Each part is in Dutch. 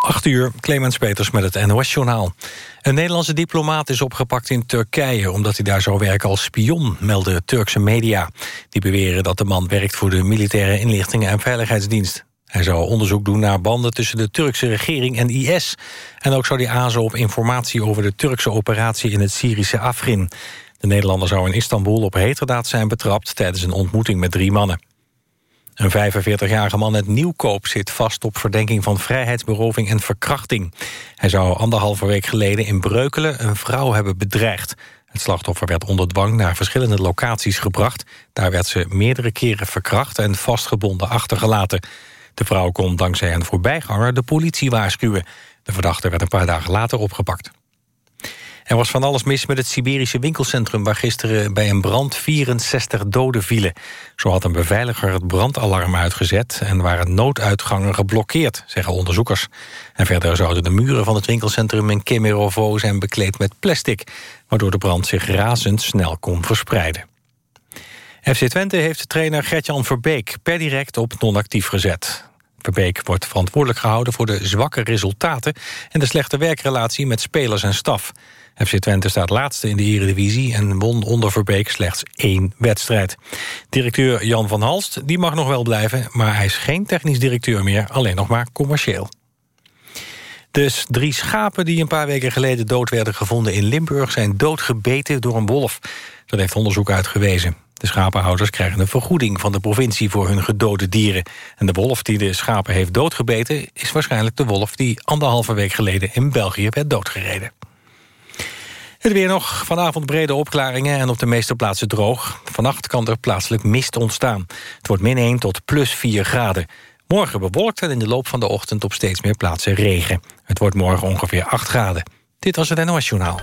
8 uur, Clemens Peters met het NOS-journaal. Een Nederlandse diplomaat is opgepakt in Turkije... omdat hij daar zou werken als spion, melden Turkse media. Die beweren dat de man werkt voor de Militaire Inlichtingen en Veiligheidsdienst. Hij zou onderzoek doen naar banden tussen de Turkse regering en IS. En ook zou hij azen op informatie over de Turkse operatie... in het Syrische Afrin. De Nederlander zou in Istanbul op heterdaad zijn betrapt... tijdens een ontmoeting met drie mannen. Een 45-jarige man uit Nieuwkoop zit vast op verdenking van vrijheidsberoving en verkrachting. Hij zou anderhalve week geleden in Breukelen een vrouw hebben bedreigd. Het slachtoffer werd onder dwang naar verschillende locaties gebracht. Daar werd ze meerdere keren verkracht en vastgebonden achtergelaten. De vrouw kon dankzij een voorbijganger de politie waarschuwen. De verdachte werd een paar dagen later opgepakt. Er was van alles mis met het Siberische winkelcentrum... waar gisteren bij een brand 64 doden vielen. Zo had een beveiliger het brandalarm uitgezet... en waren nooduitgangen geblokkeerd, zeggen onderzoekers. En verder zouden de muren van het winkelcentrum in Kemerovo... zijn bekleed met plastic... waardoor de brand zich razendsnel kon verspreiden. FC Twente heeft trainer Gertjan Verbeek per direct op non-actief gezet. Verbeek wordt verantwoordelijk gehouden voor de zwakke resultaten... en de slechte werkrelatie met spelers en staf. FC Twente staat laatste in de Eredivisie... en won onder Verbeek slechts één wedstrijd. Directeur Jan van Halst die mag nog wel blijven... maar hij is geen technisch directeur meer, alleen nog maar commercieel. Dus drie schapen die een paar weken geleden dood werden gevonden in Limburg... zijn doodgebeten door een wolf. Dat heeft onderzoek uitgewezen. De schapenhouders krijgen een vergoeding van de provincie voor hun gedode dieren. En de wolf die de schapen heeft doodgebeten... is waarschijnlijk de wolf die anderhalve week geleden in België werd doodgereden. Het weer nog. Vanavond brede opklaringen en op de meeste plaatsen droog. Vannacht kan er plaatselijk mist ontstaan. Het wordt min 1 tot plus 4 graden. Morgen bewolkt en in de loop van de ochtend op steeds meer plaatsen regen. Het wordt morgen ongeveer 8 graden. Dit was het NOS Journaal.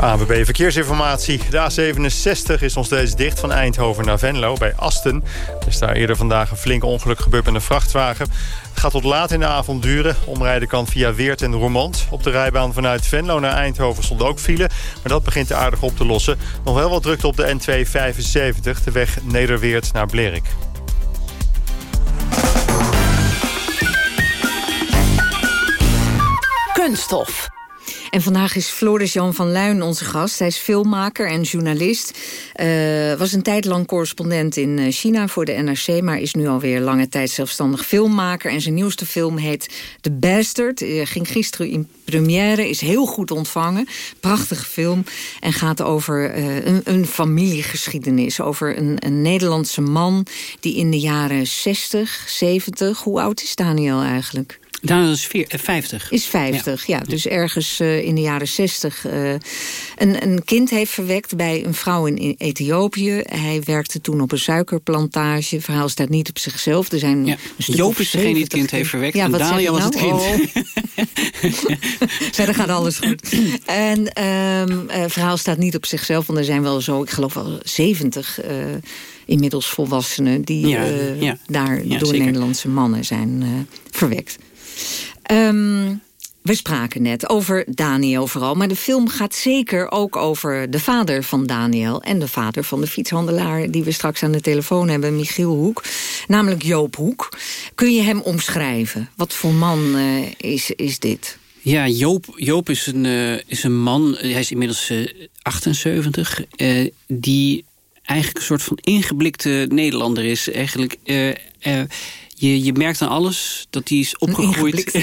ANWB Verkeersinformatie. De A67 is nog steeds dicht van Eindhoven naar Venlo bij Asten. Er is daar eerder vandaag een flink ongeluk gebeurd met een vrachtwagen. Het gaat tot laat in de avond duren. Omrijden kan via Weert en Roermond. Op de rijbaan vanuit Venlo naar Eindhoven stond ook file. Maar dat begint aardig op te lossen. Nog wel wat drukte op de N275, de weg Nederweert naar Blerik. Kunststof. En vandaag is Floris Jan van Luin onze gast. Hij is filmmaker en journalist. Uh, was een tijd lang correspondent in eh, China voor de NRC... maar is nu alweer lange tijd zelfstandig filmmaker. En zijn nieuwste film heet The Bastard. Uh, ging gisteren in première, is heel goed ontvangen. Prachtige film. En gaat over een, een, familiegeschiedenis. Over een, een Nederlandse man die in de jaren 60, 70... Hoe oud is Daniel eigenlijk? Daniel is 50. Is 50, ja. ja. Dus ergens uh, in de jaren 60 uh, een, een kind heeft verwekt bij een vrouw in Ethiopië. Hij werkte toen op een suikerplantage. Het verhaal staat niet op zichzelf. Er zijn ja. Joop is degene die het kind heeft verwekt. Ja, en Daniel was nou? het kind. Oh. dan gaat alles goed. En um, het verhaal staat niet op zichzelf. Want er zijn wel zo, ik geloof wel 70... Uh, inmiddels volwassenen die ja, ja. daar door zeker. Nederlandse mannen zijn verwekt. Um, we spraken net over Daniel vooral, maar de film gaat zeker ook over de vader van Daniel en de vader van de fietshandelaar die we straks aan de telefoon hebben, Michiel Hoek, namelijk Joop Hoek. Kun je hem omschrijven? Wat voor man uh, is, is dit? Ja, Joop, Joop is, een, uh, is een man, hij is inmiddels uh, 78, die eigenlijk een soort van ingeblikte Nederlander is. Eigenlijk je, je merkt aan alles dat hij is opgegroeid.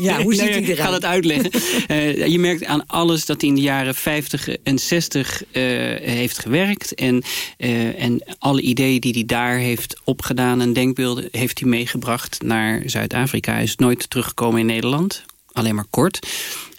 ja, hoe ziet hij eruit? Ik ga het uitleggen. uh, je merkt aan alles dat hij in de jaren 50 en 60 uh, heeft gewerkt. En, uh, en alle ideeën die hij daar heeft opgedaan en denkbeelden... heeft hij meegebracht naar Zuid-Afrika. Hij is nooit teruggekomen in Nederland. Alleen maar kort.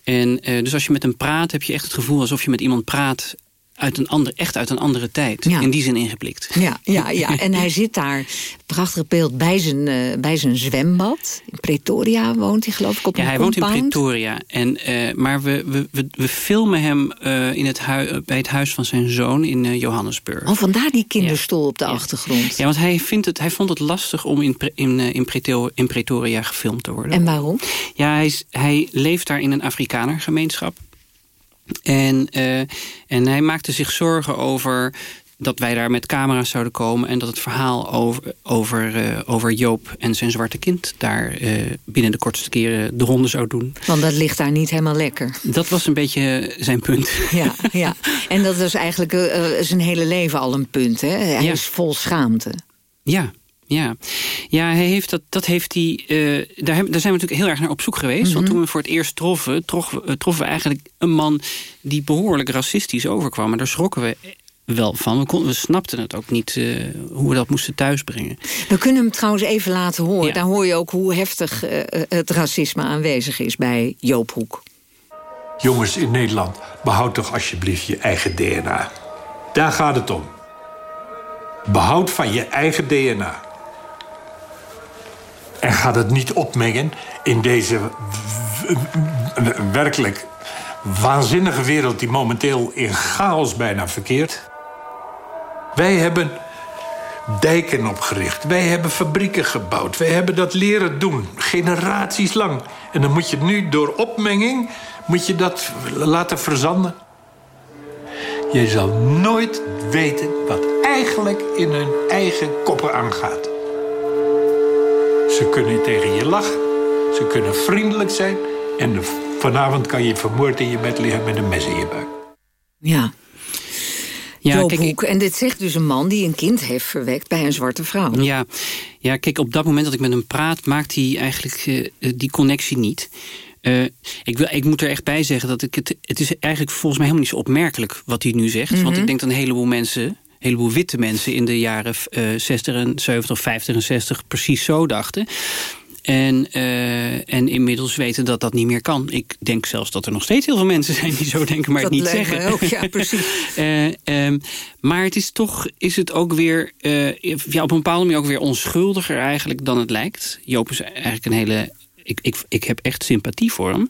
En dus als je met hem praat, heb je echt het gevoel alsof je met iemand praat uit een ander, echt uit een andere tijd. In die zin ingeblikt. Ja, ja, ja. en hij zit daar, prachtig beeld, bij zijn, uh, bij zijn zwembad. In Pretoria woont hij geloof ik op ja, een hij compound. woont in Pretoria. En, uh, maar we, we, we, we, filmen hem uh, in het bij het huis van zijn zoon in Johannesburg. Oh, vandaar die kinderstoel ja. op de achtergrond. Ja, want hij, vindt het, hij vond het lastig om in, in, in, Pretoria, in Pretoria gefilmd te worden. En waarom? Ja, hij, is, hij leeft daar in een Afrikanergemeenschap. En, uh, en hij maakte zich zorgen over dat wij daar met camera's zouden komen... en dat het verhaal over, over, uh, over Joop en zijn zwarte kind... daar uh, binnen de kortste keren de ronde zou doen. Want dat ligt daar niet helemaal lekker. Dat was een beetje zijn punt. Ja, ja. en dat was eigenlijk uh, zijn hele leven al een punt. Hè? Hij ja. is vol schaamte. Ja, ja, ja hij heeft dat, dat heeft hij, uh, daar, daar zijn we natuurlijk heel erg naar op zoek geweest. Want mhm. toen we voor het eerst troffen, troffen, troffen we eigenlijk een man die behoorlijk racistisch overkwam. En daar schrokken we wel van. We, kon, we snapten het ook niet uh, hoe we dat moesten thuisbrengen. We kunnen hem trouwens even laten horen. Ja. Daar hoor je ook hoe heftig uh, het racisme aanwezig is bij Joop Hoek. Jongens in Nederland, behoud toch alsjeblieft je eigen DNA. Daar gaat het om. Behoud van je eigen DNA. En ga het niet opmengen in deze werkelijk waanzinnige wereld die momenteel in chaos bijna verkeert. Wij hebben dijken opgericht. Wij hebben fabrieken gebouwd. Wij hebben dat leren doen, generaties lang. En dan moet je nu door opmenging moet je dat laten verzanden. Je zal nooit weten wat eigenlijk in hun eigen koppen aangaat. Ze kunnen tegen je lachen, ze kunnen vriendelijk zijn... en vanavond kan je vermoord in je bed liggen met een mes in je buik. Ja, ja, kijk, En dit zegt dus een man die een kind heeft verwekt bij een zwarte vrouw. Ja, ja kijk, op dat moment dat ik met hem praat... maakt hij eigenlijk uh, die connectie niet. Uh, ik, wil, ik moet er echt bij zeggen dat ik het... Het is eigenlijk volgens mij helemaal niet zo opmerkelijk wat hij nu zegt. Mm -hmm. Want ik denk dat een heleboel mensen... heleboel witte mensen in de jaren uh, 60 en 70 of 50 en 60 precies zo dachten. En, uh, en inmiddels weten dat dat niet meer kan. Ik denk zelfs dat er nog steeds heel veel mensen zijn die zo denken, maar dat het niet zeggen. Ook, ja, precies. uh, um, maar het is toch is het ook weer ja, op een bepaalde manier ook weer onschuldiger eigenlijk dan het lijkt. Joop is eigenlijk een hele ik, ik, ik heb echt sympathie voor hem.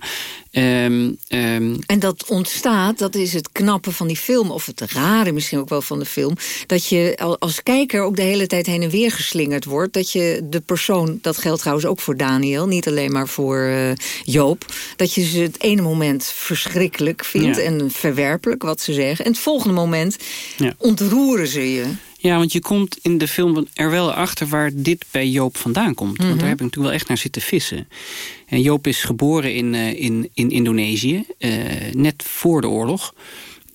Um, um, en dat ontstaat, dat is het knappe van die film... of het rare misschien ook wel van de film... dat je als kijker ook de hele tijd heen en weer geslingerd wordt. Dat je de persoon, dat geldt trouwens ook voor Daniel... niet alleen maar voor uh, Joop... dat je ze het ene moment verschrikkelijk vindt... Ja. en verwerpelijk wat ze zeggen. En het volgende moment ja. ontroeren ze je. Ja, want je komt in de film er wel achter waar dit bij Joop vandaan komt. Mm -hmm. Want daar heb ik natuurlijk wel echt naar zitten vissen. En Joop is geboren in, uh, in, in Indonesië, uh, net voor de oorlog.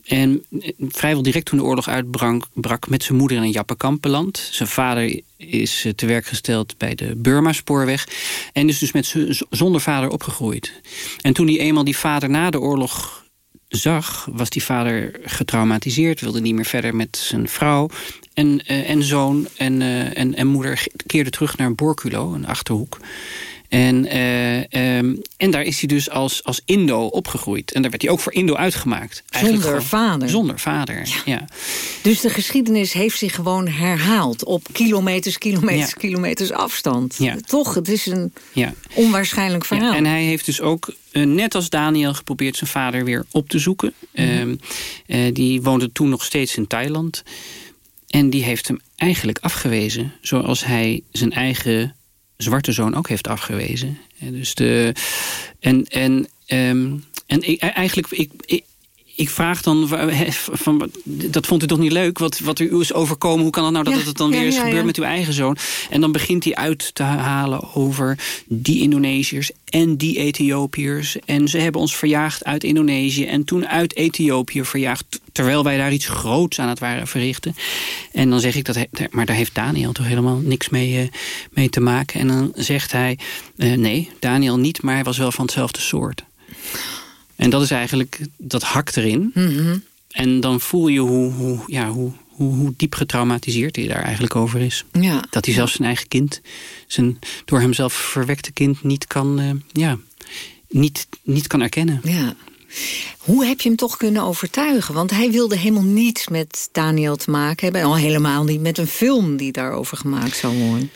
En vrijwel direct toen de oorlog uitbrak brak met zijn moeder in een jappenkamp beland. Zijn vader is te werk gesteld bij de Burma-spoorweg. En is dus met zonder vader opgegroeid. En toen hij eenmaal die vader na de oorlog zag, was die vader getraumatiseerd, wilde niet meer verder met zijn vrouw en, uh, en zoon en, uh, en, en moeder keerde terug naar Borculo, een Achterhoek. En, uh, um, en daar is hij dus als, als Indo opgegroeid. En daar werd hij ook voor Indo uitgemaakt. Zonder gewoon, vader. Zonder vader, ja. ja. Dus de geschiedenis heeft zich gewoon herhaald... op kilometers, kilometers, ja. kilometers afstand. Ja. Toch, het is een onwaarschijnlijk verhaal. En hij heeft dus ook, uh, net als Daniel... geprobeerd zijn vader weer op te zoeken. Mm -hmm. uh, die woonde toen nog steeds in Thailand... En die heeft hem eigenlijk afgewezen. Zoals hij zijn eigen zwarte zoon ook heeft afgewezen. En dus de, en, en, um, en ik, eigenlijk, ik, ik, ik vraag dan, van, dat vond u toch niet leuk? Wat, wat u is overkomen, hoe kan het nou dat ja, het dan weer is gebeurd met uw eigen zoon? En dan begint hij uit te halen over die Indonesiërs en die Ethiopiërs. En ze hebben ons verjaagd uit Indonesië en toen uit Ethiopië verjaagd... terwijl wij daar iets groots aan het waren verrichten. En dan zeg ik, dat, maar daar heeft Daniel toch helemaal niks mee, uh, mee te maken. En dan zegt hij, uh, nee, Daniel niet, maar hij was wel van hetzelfde soort. En dat is eigenlijk, dat hakt erin. Mm -hmm. En dan voel je hoe, hoe, ja, hoe, hoe, hoe diep getraumatiseerd hij daar eigenlijk over is. Ja. Dat hij zelfs zijn eigen kind, zijn door hemzelf verwekte kind, niet kan, uh, ja, niet, niet kan erkennen. Ja. Hoe heb je hem toch kunnen overtuigen? Want hij wilde helemaal niets met Daniel te maken hebben. En al helemaal niet met een film die daarover gemaakt zou worden.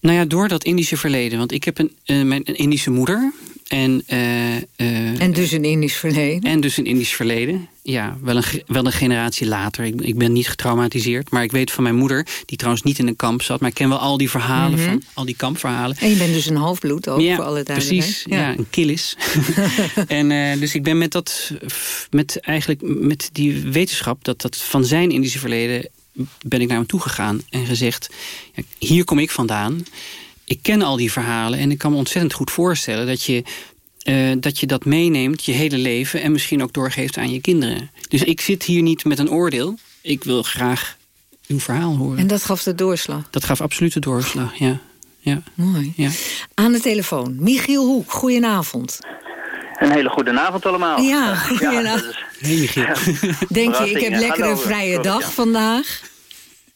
Nou ja, door dat Indische verleden. Want ik heb een, uh, mijn, een Indische moeder. En, uh, uh, en dus een Indisch verleden. En dus een Indisch verleden. Ja, wel een, wel een generatie later. Ik, ik, ben niet getraumatiseerd. Maar ik weet van mijn moeder, die trouwens niet in een kamp zat... maar ik ken wel al die verhalen, mm -hmm. van, al die kampverhalen. En je bent dus een halfbloed ook, ja, voor alle precies. Ja, ja een killis. en uh, dus ik ben met dat... met eigenlijk met die wetenschap... dat dat van zijn Indische verleden ben ik naar hem toegegaan en gezegd... hier kom ik vandaan, ik ken al die verhalen... en ik kan me ontzettend goed voorstellen dat je uh, dat je dat meeneemt je hele leven... en misschien ook doorgeeft aan je kinderen. Dus ik zit hier niet met een oordeel. Ik wil graag uw verhaal horen. En dat gaf de doorslag? Dat gaf absoluut de doorslag, ja. ja. Mooi. Ja. Aan de telefoon, Michiel Hoek, goedenavond. Een hele goede avond allemaal. Ja, goedenavond. Ja, hey Michiel. Denk je, ik heb lekker een vrije dag vandaag?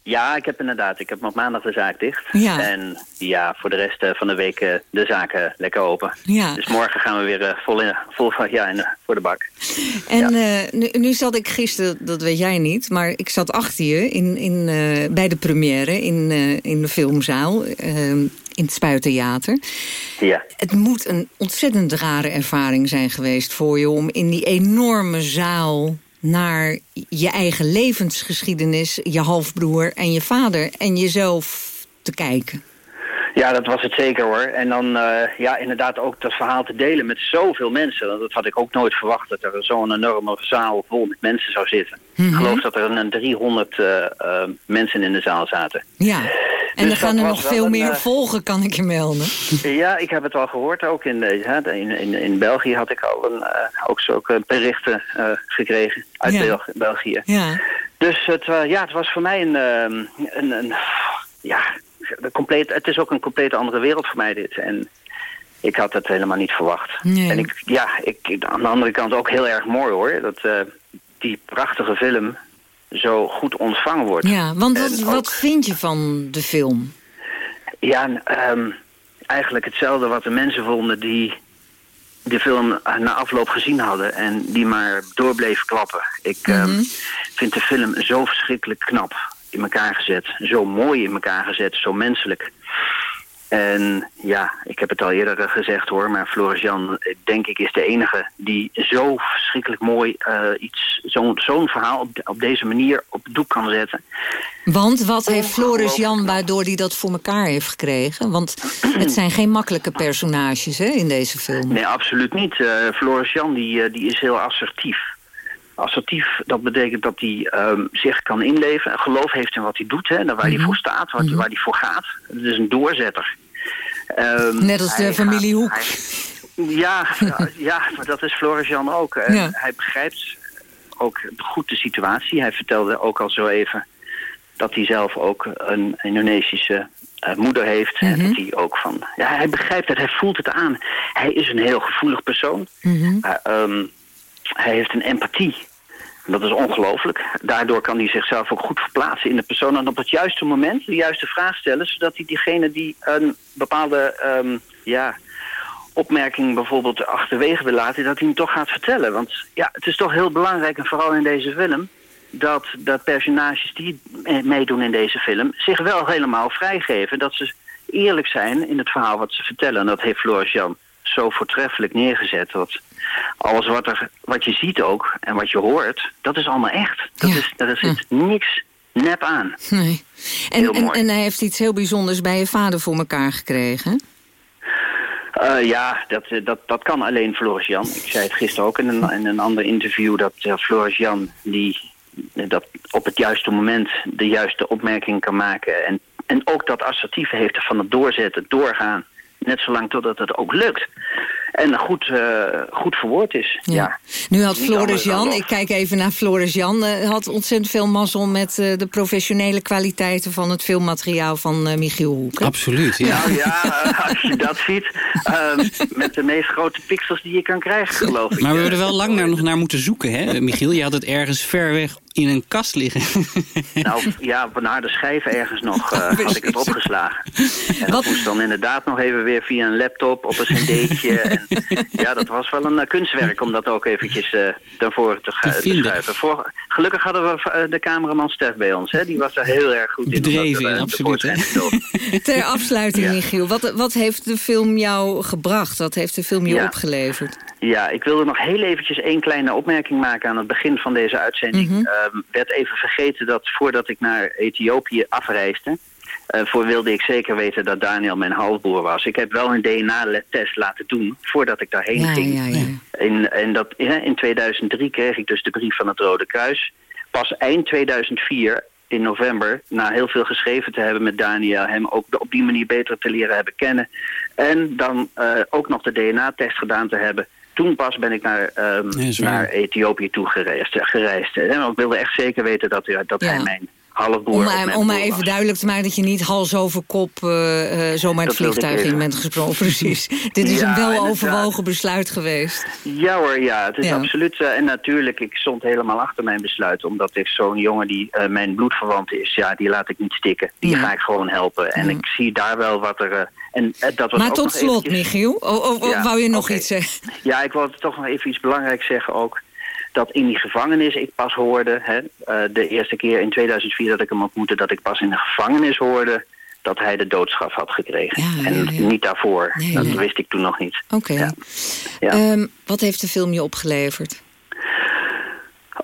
Ja, ik heb inderdaad. Ik heb op maandag de zaak dicht. Ja. En ja, voor de rest eh, van de week uh, de zaken lekker open. Ja. Dus morgen gaan we weer uh, vol, in, vol ja, in, voor de bak. En nu, nu, zat ik gisteren, dat weet jij niet, maar ik zat achter je in, in, bij de première in, in de filmzaal in het Spuittheater. Ja. Het moet een ontzettend rare ervaring zijn geweest voor je... om in die enorme zaal naar je eigen levensgeschiedenis... je halfbroer en je vader en jezelf te kijken. Ja, dat was het zeker hoor. En dan uh, ja, inderdaad ook dat verhaal te delen met zoveel mensen. Dat had ik ook nooit verwacht, dat er zo'n enorme zaal vol met mensen zou zitten. Ik mhm. geloof dat er een 300 uh, uh, mensen in de zaal zaten. Ja, en dus er gaan er nog veel meer eh, volgen, kan ik je melden. Ja, ik heb het al gehoord. Ook in, in, in, in België had ik al een, ook zulke berichten gekregen uit ja. België. Ja. Dus het, ja, het was voor mij een, een, een ja, compleet, het is ook een compleet andere wereld voor mij dit. En ik had het helemaal niet verwacht. En ik, ja, ik, aan de andere kant ook heel erg mooi hoor. Dat uh, die prachtige film zo goed ontvangen wordt. Ja, want wat, wat vind je van de film? Ja, um, eigenlijk hetzelfde wat de mensen vonden die de film na afloop gezien hadden... en die maar doorbleven klappen. Ik mm vind de film zo verschrikkelijk knap in elkaar gezet. Zo mooi in elkaar gezet, zo menselijk. En ja, ik heb het al eerder gezegd hoor, maar Floris Jan, denk ik, is de enige die zo verschrikkelijk mooi uh, iets, zo'n zo'n verhaal op, op, deze manier op het doek kan zetten. Want wat heeft Floris Jan waardoor hij dat voor elkaar heeft gekregen? Want het zijn geen makkelijke personages hè, in deze film. Nee, absoluut niet. Uh, Floris Jan die, uh, die is heel assertief. Assertief, dat betekent dat hij um, zich kan inleven, geloof heeft in wat hij doet, hè, waar hij mhm. voor staat, waar, mhm. waar hij voor gaat. Het is een doorzetter. Um, Net als de familie Hoek. ja, ja, maar dat is Floris Jan ook. Hij begrijpt ook goed de situatie. Hij vertelde ook al zo even dat hij zelf ook een Indonesische uh, moeder heeft. En mhm. dat hij ook van... Ja, hij begrijpt het, hij voelt het aan. Hij is een heel gevoelig persoon. Mm hij heeft een empathie. Dat is ongelooflijk. Daardoor kan hij zichzelf ook goed verplaatsen in de persoon... en op het juiste moment de juiste vraag stellen... zodat hij diegene die een bepaalde um, ja, opmerking bijvoorbeeld achterwege wil laten... dat hij hem toch gaat vertellen. Want ja, het is toch heel belangrijk, en vooral in deze film... dat de personages die meedoen in deze film... zich wel helemaal vrijgeven. Dat ze eerlijk zijn in het verhaal wat ze vertellen. En dat heeft Floris Jan zo voortreffelijk neergezet... dat alles wat, er, wat je ziet ook en wat je hoort, dat is allemaal echt. Dat is, daar zit niks nep aan. Nee. En, en, en, hij heeft iets heel bijzonders bij je vader voor elkaar gekregen. Uh, ja, dat, eh, dat, dat kan alleen Floris Jan. Ik zei het gisteren ook in een, in een ander interview... dat uh, Floris Jan die, dat op het juiste moment de juiste opmerking kan maken... en, en ook dat assertieve heeft van het doorzetten, doorgaan... net zolang totdat het ook lukt en goed, uh, goed verwoord is. Ja. Nu had Floris Jan, ik kijk even naar Floris Jan... Uh, had ontzettend veel mazzel met uh, de professionele kwaliteiten... van het filmmateriaal van Michiel Hoek. Absoluut, ja. Nou ja, als je dat ziet... met de meest grote pixels die je kan krijgen, geloof ik. Maar we hebben er wel lang naar, nog naar moeten zoeken, hè, Michiel? Je had het ergens ver weg in een kast liggen. Nou ja, naar de schijf ergens nog uh, had ik het opgeslagen. En dat moest dan inderdaad nog even weer via een laptop op een cd'tje. En ja, dat was wel een uh, kunstwerk om dat ook eventjes uh, daarvoor te, te schuiven. Voor, gelukkig hadden we de cameraman Stef bij ons. Hè? Die was er heel erg goed in. Bedreven in, absoluut. Ter afsluiting, ja. Michiel. Wat, wat heeft de film jou gebracht? Wat heeft de film je ja. opgeleverd? Ja, ik wilde nog heel eventjes één kleine opmerking maken aan het begin van deze uitzending. Mm werd even vergeten dat voordat ik naar Ethiopië afreisde... Uh, voor wilde ik zeker weten dat Daniel mijn halfbroer was. Ik heb wel een DNA-test laten doen voordat ik daarheen ja, ging. Ja, ja. En dat, in 2003 kreeg ik dus de brief van het Rode Kruis. Pas eind 2004 in november, na heel veel geschreven te hebben met Daniel, hem ook op die manier beter te leren hebben kennen. En dan ook nog de DNA-test gedaan te hebben toen pas ben ik naar, um, naar Ethiopië toe gereisd. gereisd. En ik wilde echt zeker weten dat, dat hij mijn om, maar, om maar even duidelijk te maken dat je niet hals over kop uh, zomaar het vliegtuig in bent gesprongen. Precies. Dit is een wel overwogen besluit geweest. Ja hoor, ja. Het is absoluut. Uh, en natuurlijk, ik stond helemaal achter mijn besluit. Omdat ik zo'n jongen die mijn bloedverwant is, ja, die laat ik niet stikken. Die ga ik gewoon helpen. En ik zie daar wel wat er... en, dat was maar tot slot, Michiel. Of, wou je nog iets zeggen? Ja, ik wilde toch nog even iets belangrijks zeggen ook dat in die gevangenis ik pas hoorde... Hè, uh, de eerste keer in 2004 dat ik hem ontmoette... dat ik pas in de gevangenis hoorde dat hij de doodstraf had gekregen. Ja, en ja, niet daarvoor. dat wist ik toen nog niet. Oké. Um, wat heeft de film je opgeleverd?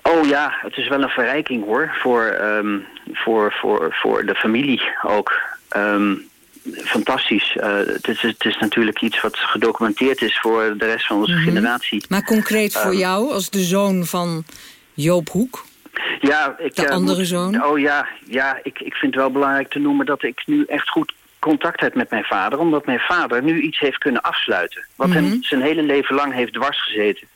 Oh ja, het is wel een verrijking hoor. Voor, um, voor, voor, voor de familie ook. Um, fantastisch. Uh, het, is, het is natuurlijk iets wat gedocumenteerd is voor de rest van onze mhm. generatie. Maar concreet voor ehm, jou, als de zoon van Joop Hoek? Ja, ik, de uh, andere zoon? Oh ja, ja ik, ik vind het wel belangrijk te noemen dat ik nu echt goed contact heb met mijn vader. Omdat mijn vader nu iets heeft kunnen afsluiten. Wat hem mhm. zijn hele leven lang heeft dwars gezeten.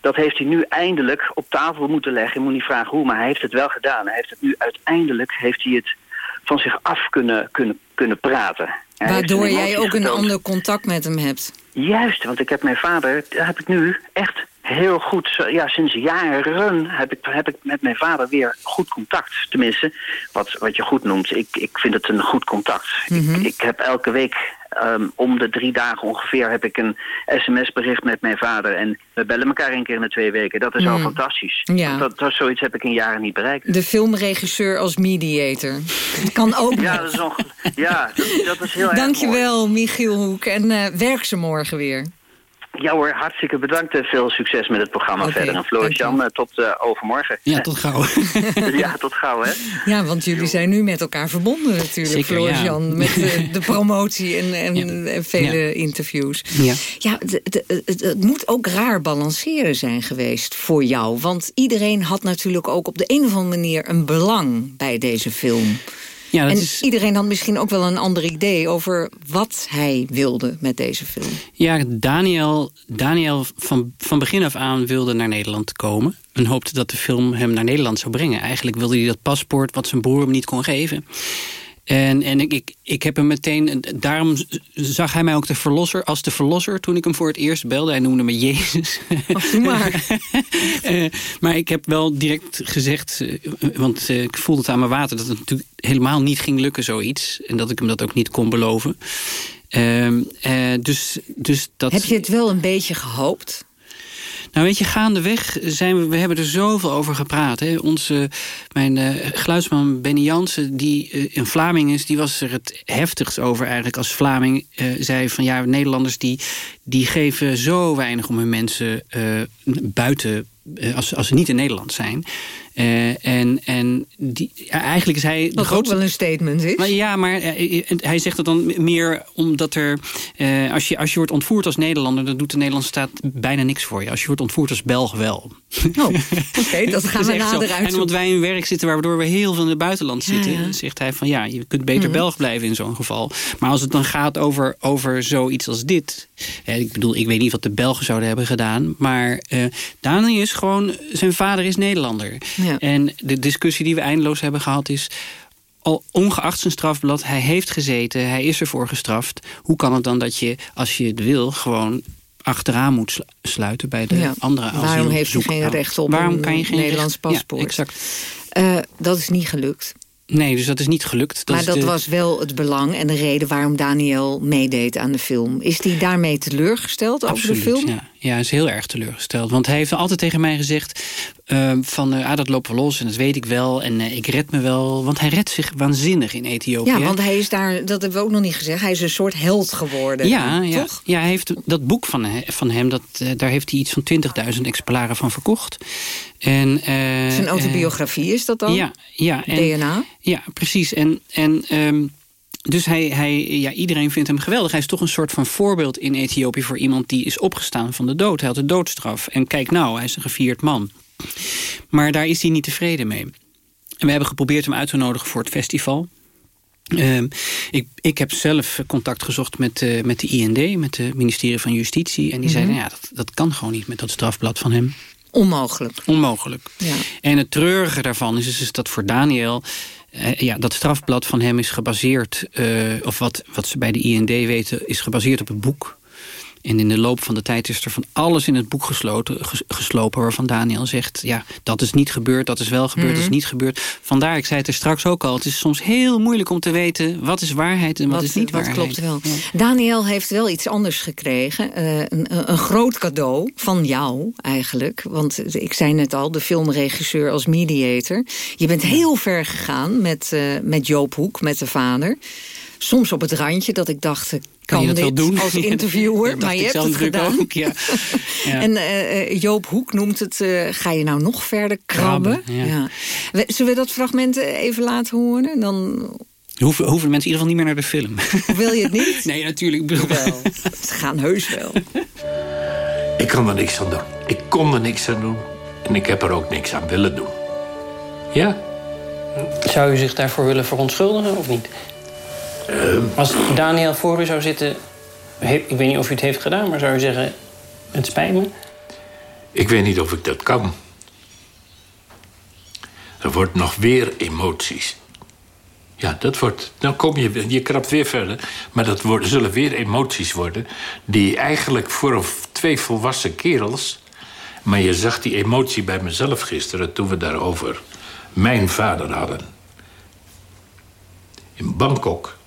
Dat heeft hij nu eindelijk op tafel moeten leggen. Je moet niet vragen hoe, maar hij heeft het wel gedaan. Hij heeft het nu uiteindelijk heeft hij het van zich af kunnen, kunnen, kunnen praten. Waardoor jij ook een ander contact met hem hebt. Juist, want ik heb mijn vader, heb ik nu echt heel goed, ja, sinds jaren heb ik, heb ik met mijn vader weer goed contact. Tenminste, wat, wat je goed noemt. Ik, ik vind het een goed contact. ik, mhm. ik, heb elke week um, om de drie dagen ongeveer heb ik een sms-bericht met mijn vader. En we bellen elkaar een keer in de twee weken. Dat is al mhm. fantastisch. Ja. Dat, dat, zoiets heb ik in jaren niet bereikt. De filmregisseur als mediator. kan ook. ja, dat is, nog, ja dat, dat is heel Dankjewel, erg Michiel Hoek. En uh, werk ze morgen weer. Ja hoor, hartstikke bedankt. en Veel succes met het programma verder. En Floris-Jan, eh, tot uh, overmorgen. Ja, tot gauw. ja, tot gauw, hè. Ja, want jullie zijn nu met elkaar verbonden natuurlijk, Floris-Jan. Met de, de, promotie en, en, vele interviews. Ja, ja het moet ook raar balanceren zijn geweest voor jou. Want iedereen had natuurlijk ook op de een of andere manier een belang bij deze film. Ja, en is... iedereen had misschien ook wel een ander idee over wat hij wilde met deze film. Ja, Daniel, Daniel van, van begin af aan wilde naar Nederland komen. En hoopte dat de film hem naar Nederland zou brengen. Eigenlijk wilde hij dat paspoort wat zijn broer hem niet kon geven. En, en ik, ik, ik heb hem meteen, daarom zag hij mij ook de verlosser, als de verlosser toen ik hem voor het eerst belde. Hij noemde me Jezus. Maar. uh, maar ik heb wel direct gezegd, uh, want uh, ik voelde het aan mijn water, dat het natuurlijk helemaal niet ging lukken zoiets. En dat ik hem dat ook niet kon beloven. Ehm, dus, dus dat... Heb je het wel een beetje gehoopt? Nou weet je, gaandeweg zijn we, we hebben er zoveel over gepraat. Hè. Onze, mijn uh, geluidsman Benny Jansen, die uh, een Vlaming is... die was er het heftigst over eigenlijk als Vlaming. Uh, zei van ja, Nederlanders die, die geven zo weinig om hun mensen buiten... als, als ze niet in Nederland zijn. Uh, en en die, eigenlijk is hij... Wat grootste... ook wel een statement is. Maar ja, maar uh, hij zegt het dan meer omdat er... Uh, als, je, als je wordt ontvoerd als Nederlander... dan doet de Nederlandse staat bijna niks voor je. Als je wordt ontvoerd als Belg wel. Oh, oké, okay, dat gaan we nader uit. En omdat wij in werk zitten waardoor we heel veel in het buitenland zitten... Ja, ja. zegt hij van ja, je kunt beter mm Belg blijven in zo'n geval. Maar als het dan gaat over, over zoiets als dit... ik bedoel, ik weet niet wat de Belgen zouden hebben gedaan... maar Daniel is gewoon... zijn vader is Nederlander. Ja. En de discussie die we eindeloos hebben gehad is... al ongeacht zijn strafblad, hij heeft gezeten, hij is ervoor gestraft. Hoe kan het dan dat je, als je het wil, gewoon achteraan moet sluiten bij de andere asielzoekers? Waarom heeft hij geen recht op Waarom een kan je geen Nederlands paspoort? Ja, exact. Uh, dat is niet gelukt. Nee, dus dat is niet gelukt. Dat maar dat was wel het belang en de reden waarom Daniel meedeed aan de film. Is hij daarmee teleurgesteld Absoluut, over de film? Ja. Ja, hij is heel erg teleurgesteld. Want hij heeft altijd tegen mij gezegd... Uh, van, uh, ah, dat loopt wel los en dat weet ik wel. En uh, ik red me wel. Want hij redt zich waanzinnig in Ethiopië. Ja, want hij is daar, dat hebben we ook nog niet gezegd... hij is een soort held geworden. Ja, ja, toch? ja hij heeft dat boek van, van hem... Dat, daar heeft hij iets van 20.000 exemplaren van verkocht. En, Zijn autobiografie is dat dan? Ja, ja. En, DNA? Ja, precies. En... en um, dus hij, hij, ja, iedereen vindt hem geweldig. Hij is toch een soort van voorbeeld in Ethiopië... voor iemand die is opgestaan van de dood. Hij had de doodstraf. En kijk nou, hij is een gevierd man. Maar daar is hij niet tevreden mee. En we hebben geprobeerd hem uit te nodigen voor het festival. Ehm, ik, ik heb zelf contact gezocht met, uh, met de IND, met het ministerie van Justitie. En die zeiden, mhm. ja, dat, dat kan gewoon niet met dat strafblad van hem. Onmogelijk. Onmogelijk. Ja. En het treurige daarvan is, is dat voor Daniel... Uh, ja, dat strafblad van hem is gebaseerd... Uh, of wat, wat ze bij de IND weten, is gebaseerd op het boek en in de loop van de tijd is er van alles in het boek gesloten, geslopen... waarvan Daniel zegt, ja, dat is niet gebeurd, dat is wel gebeurd, dat is mhm. niet gebeurd. Vandaar, ik zei het er straks ook al... het is soms heel moeilijk om te weten wat is waarheid en wat, is niet waarheid. klopt wel. Daniel heeft wel iets anders gekregen. Uh, een, een, groot cadeau van jou eigenlijk. Want ik zei net al, de filmregisseur als mediator. Je bent heel ver gegaan met, uh, met Joop Hoek, met de vader soms op het randje dat ik dacht... kan, kan je dat wel doen? als interviewer, maar je hebt het gedaan. Ook, ja. ja. En uh, Joop Hoek noemt het... Uh, ga je nou nog verder krabben? ja. Zullen we dat fragment even laten horen? Dan... Hoeven, hoeven mensen in ieder geval niet meer naar de film. Wil je het niet? nee, natuurlijk. Wel. Ze gaan heus wel. Ik kan er niks aan doen. Ik kon er niks aan doen. En ik heb er ook niks aan willen doen. Ja? Zou u zich daarvoor willen verontschuldigen of niet? Ehm. Als Daniel voor u zou zitten... ik weet niet of u het heeft gedaan, maar zou u zeggen... het spijt me? Ik weet niet of ik dat kan. Er wordt nog weer emoties. Ja, dat wordt... Dan kom je... Je krabt weer verder. Maar dat worden, zullen weer emoties worden... die eigenlijk voor twee volwassen kerels... Maar je zag die emotie bij mezelf gisteren... toen we daarover mijn vader hadden. In Bangkok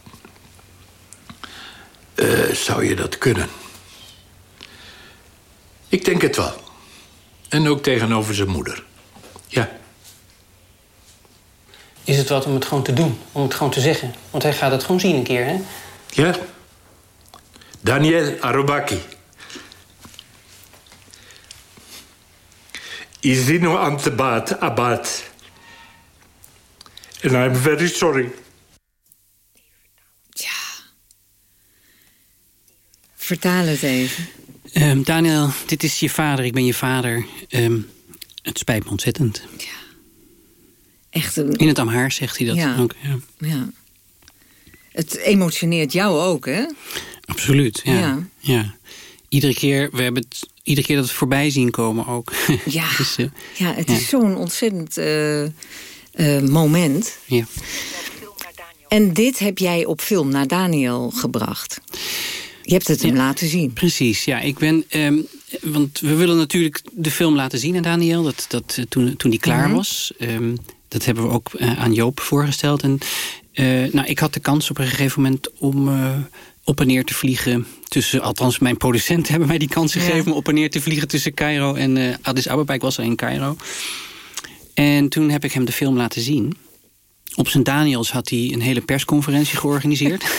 uh, zou je dat kunnen? Ik denk het wel. En ook tegenover zijn moeder. Ja. Is het wat om het gewoon te doen? Om het gewoon te zeggen? Want hij gaat het gewoon zien een keer, hè? Ja. Daniel Arobaki. Isino Antebaat Abad. And I'm very sorry. Vertaal het even. Um, Daniel, dit is je vader, ik ben je vader. Um, het spijt me ontzettend. Ja. Echt een... In het Amhaar zegt hij dat ja. ook. Ja. ja. Het emotioneert jou ook, hè? Absoluut, ja. ja. Iedere keer, we hebben het iedere keer dat we voorbij zien komen ook. Ja, dus, uh, ja het is zo'n ontzettend uh, uh, moment. Ja. En dit heb jij op film naar Daniel gebracht. Je hebt het hem laten zien. Precies, ja. Ik ben, um, want we willen natuurlijk de film laten zien aan Daniel. Dat, dat, eh, toen, toen die klaar mhm. was. Um, dat hebben we ook uh, aan Joop voorgesteld. En uh, nou, ik had de kans op een gegeven moment om uh, op en neer te vliegen tussen, althans mijn producenten hebben mij die kans gegeven om op en neer te vliegen tussen Cairo en Addis Ababa. Ik was er in Cairo. En toen heb ik hem de film laten zien. Op zijn Daniels had hij een hele persconferentie georganiseerd.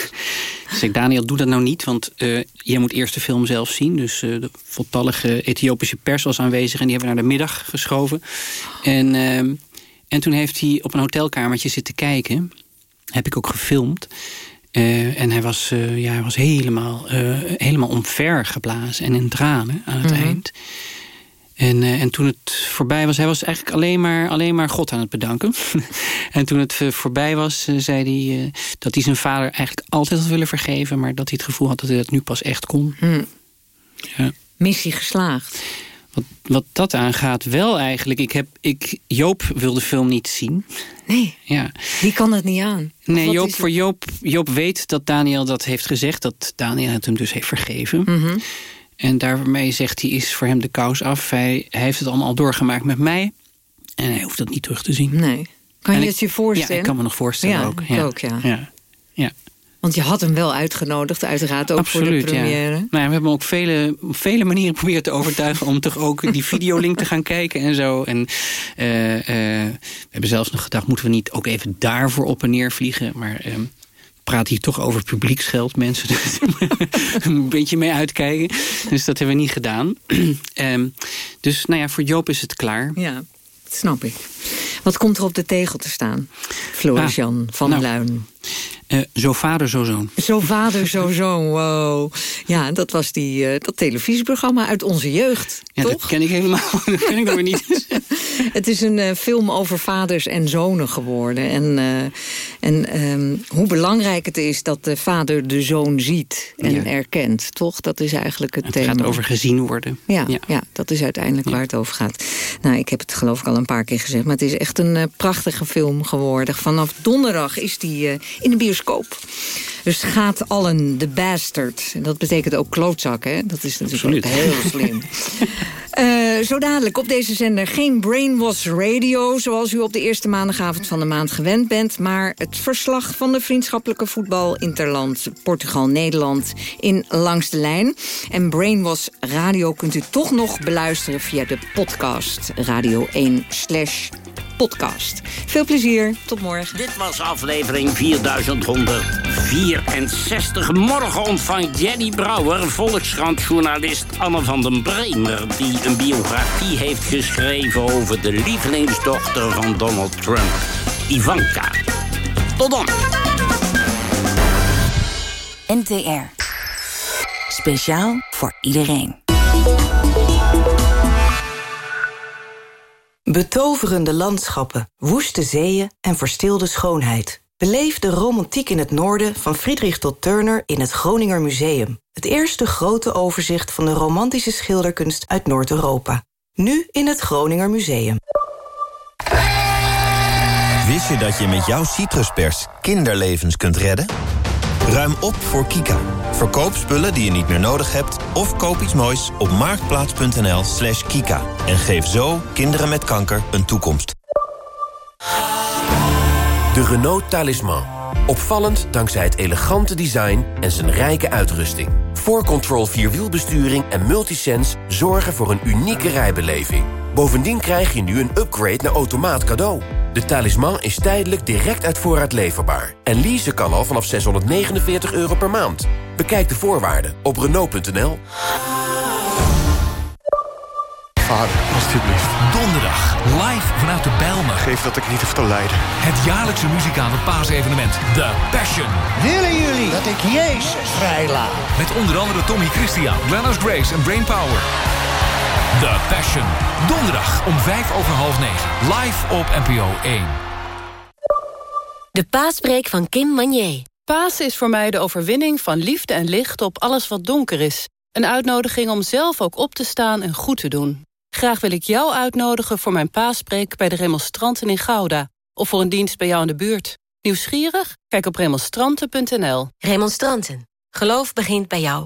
Ik zei, Daniel, doe dat nou niet, want uh, jij moet eerst de film zelf zien. Dus uh, de voltallige Ethiopische pers was aanwezig... en die hebben we naar de middag geschoven. En, uh, en toen heeft hij op een hotelkamertje zitten kijken. Heb ik ook gefilmd. en hij was, ja, hij was helemaal, helemaal omver geblazen en in tranen aan het mm eind. En, uh, en toen het voorbij was, hij was eigenlijk alleen maar, alleen maar God aan het bedanken. en toen het uh, voorbij was, uh, zei hij dat hij zijn vader eigenlijk altijd had willen vergeven. Maar dat hij het gevoel had dat hij dat nu pas echt kon. Hmm. Ja. Missie geslaagd. Wat, wat dat aangaat, wel eigenlijk. Ik heb, ik, Joop wil de film niet zien. Nee, ja. die kan het niet aan. Nee, Joop, voor Joop, Joop weet dat Daniel dat heeft gezegd. Dat Daniel het hem dus heeft vergeven. Mm en daarmee zegt hij, is voor hem de kous af. Hij, heeft het allemaal al doorgemaakt met mij. En hij hoeft dat niet terug te zien. Nee. Kan je het je voorstellen? Ja, ik kan me nog voorstellen ja, ook. Ja, ook, ja. ja. ja. Want je had hem wel uitgenodigd, uiteraard ook voor de première. Ja. Nou ja, we hebben ook vele, vele manieren proberen te overtuigen... om toch ook die videolink te gaan kijken en zo. En uh, uh, we hebben zelfs nog gedacht... moeten we niet ook even daarvoor op en neer vliegen? Maar uh, praat hier toch over publieksgeld, mensen. een beetje mee uitkijken. Dus dat hebben we niet gedaan. um, dus nou ja, voor Joop is het klaar. Ja, snap ik. Wat komt er op de tegel te staan? Floris Jan ah, van nou, Luin. Uh, zo vader, zo zoon. Zo vader, zo zoon, wow. Ja, dat was die, uh, dat televisieprogramma uit onze jeugd, ja, toch? dat ken ik helemaal, dat ken ik nog niet. het is een uh, film over vaders en zonen geworden. En, en um, hoe belangrijk het is dat de vader de zoon ziet en ja. erkent, toch? Dat is eigenlijk het, het thema. Het gaat over gezien worden. Ja, ja. ja dat is uiteindelijk waar het over gaat. Nou, ik heb het geloof ik al een paar keer gezegd, maar het is echt een prachtige film geworden. Vanaf donderdag is die in de bioscoop. Dus gaat allen de bastard. En dat betekent ook klootzak, hè? Dat is natuurlijk heel slim. uh, zo dadelijk op deze zender geen Brainwash Radio... zoals u op de eerste maandagavond van de maand gewend bent... maar het verslag van de vriendschappelijke voetbal Interland... Portugal-Nederland in Langs de Lijn. En Brainwash Radio kunt u toch nog beluisteren via de podcast Radio 1 slash podcast. Veel plezier, tot morgen. Dit was aflevering 4164. Morgen ontvangt Jenny Brouwer, Volkskrant-journalist Anne van den Bremer... die een biografie heeft geschreven over de lievelingsdochter van Donald Trump, Ivanka. Tot dan. NTR. Speciaal voor iedereen. Betoverende landschappen, woeste zeeën en verstilde schoonheid. Beleef de romantiek in het noorden van Friedrich tot Turner in het Groninger Museum. Het eerste grote overzicht van de romantische schilderkunst uit Noord-Europa. Nu in het Groninger Museum. Wist je dat je met jouw citruspers kinderlevens kunt redden? Ruim op voor Kika. Verkoop spullen die je niet meer nodig hebt... of koop iets moois op marktplaats.nl slash kika. En geef zo kinderen met kanker een toekomst. De Renault Talisman. Opvallend dankzij het elegante design en zijn rijke uitrusting. 4Control Vierwielbesturing en Multisense zorgen voor een unieke rijbeleving. Bovendien krijg je nu een upgrade naar automaat cadeau. De talisman is tijdelijk direct uit voorraad leverbaar. En leasen kan al vanaf 649 euro per maand. Bekijk de voorwaarden op Renault.nl. Vader, alstublieft. Donderdag, live vanuit de Bijlmer. Geef dat ik niet hoef te lijden. Het jaarlijkse muzikale paasevenement, The Passion. Willen jullie dat ik Jezus vrijlaat? Met onder andere Tommy Christian, Glennis Grace en Brainpower. The Passion. Donderdag om vijf over half negen. Live op NPO 1. De paaspreek van Kim Manier. Pasen is voor mij de overwinning van liefde en licht op alles wat donker is. Een uitnodiging om zelf ook op te staan en goed te doen. Graag wil ik jou uitnodigen voor mijn paaspreek bij de remonstranten in Gouda. Of voor een dienst bij jou in de buurt. Nieuwsgierig? Kijk op remonstranten.nl. Remonstranten. Geloof begint bij jou.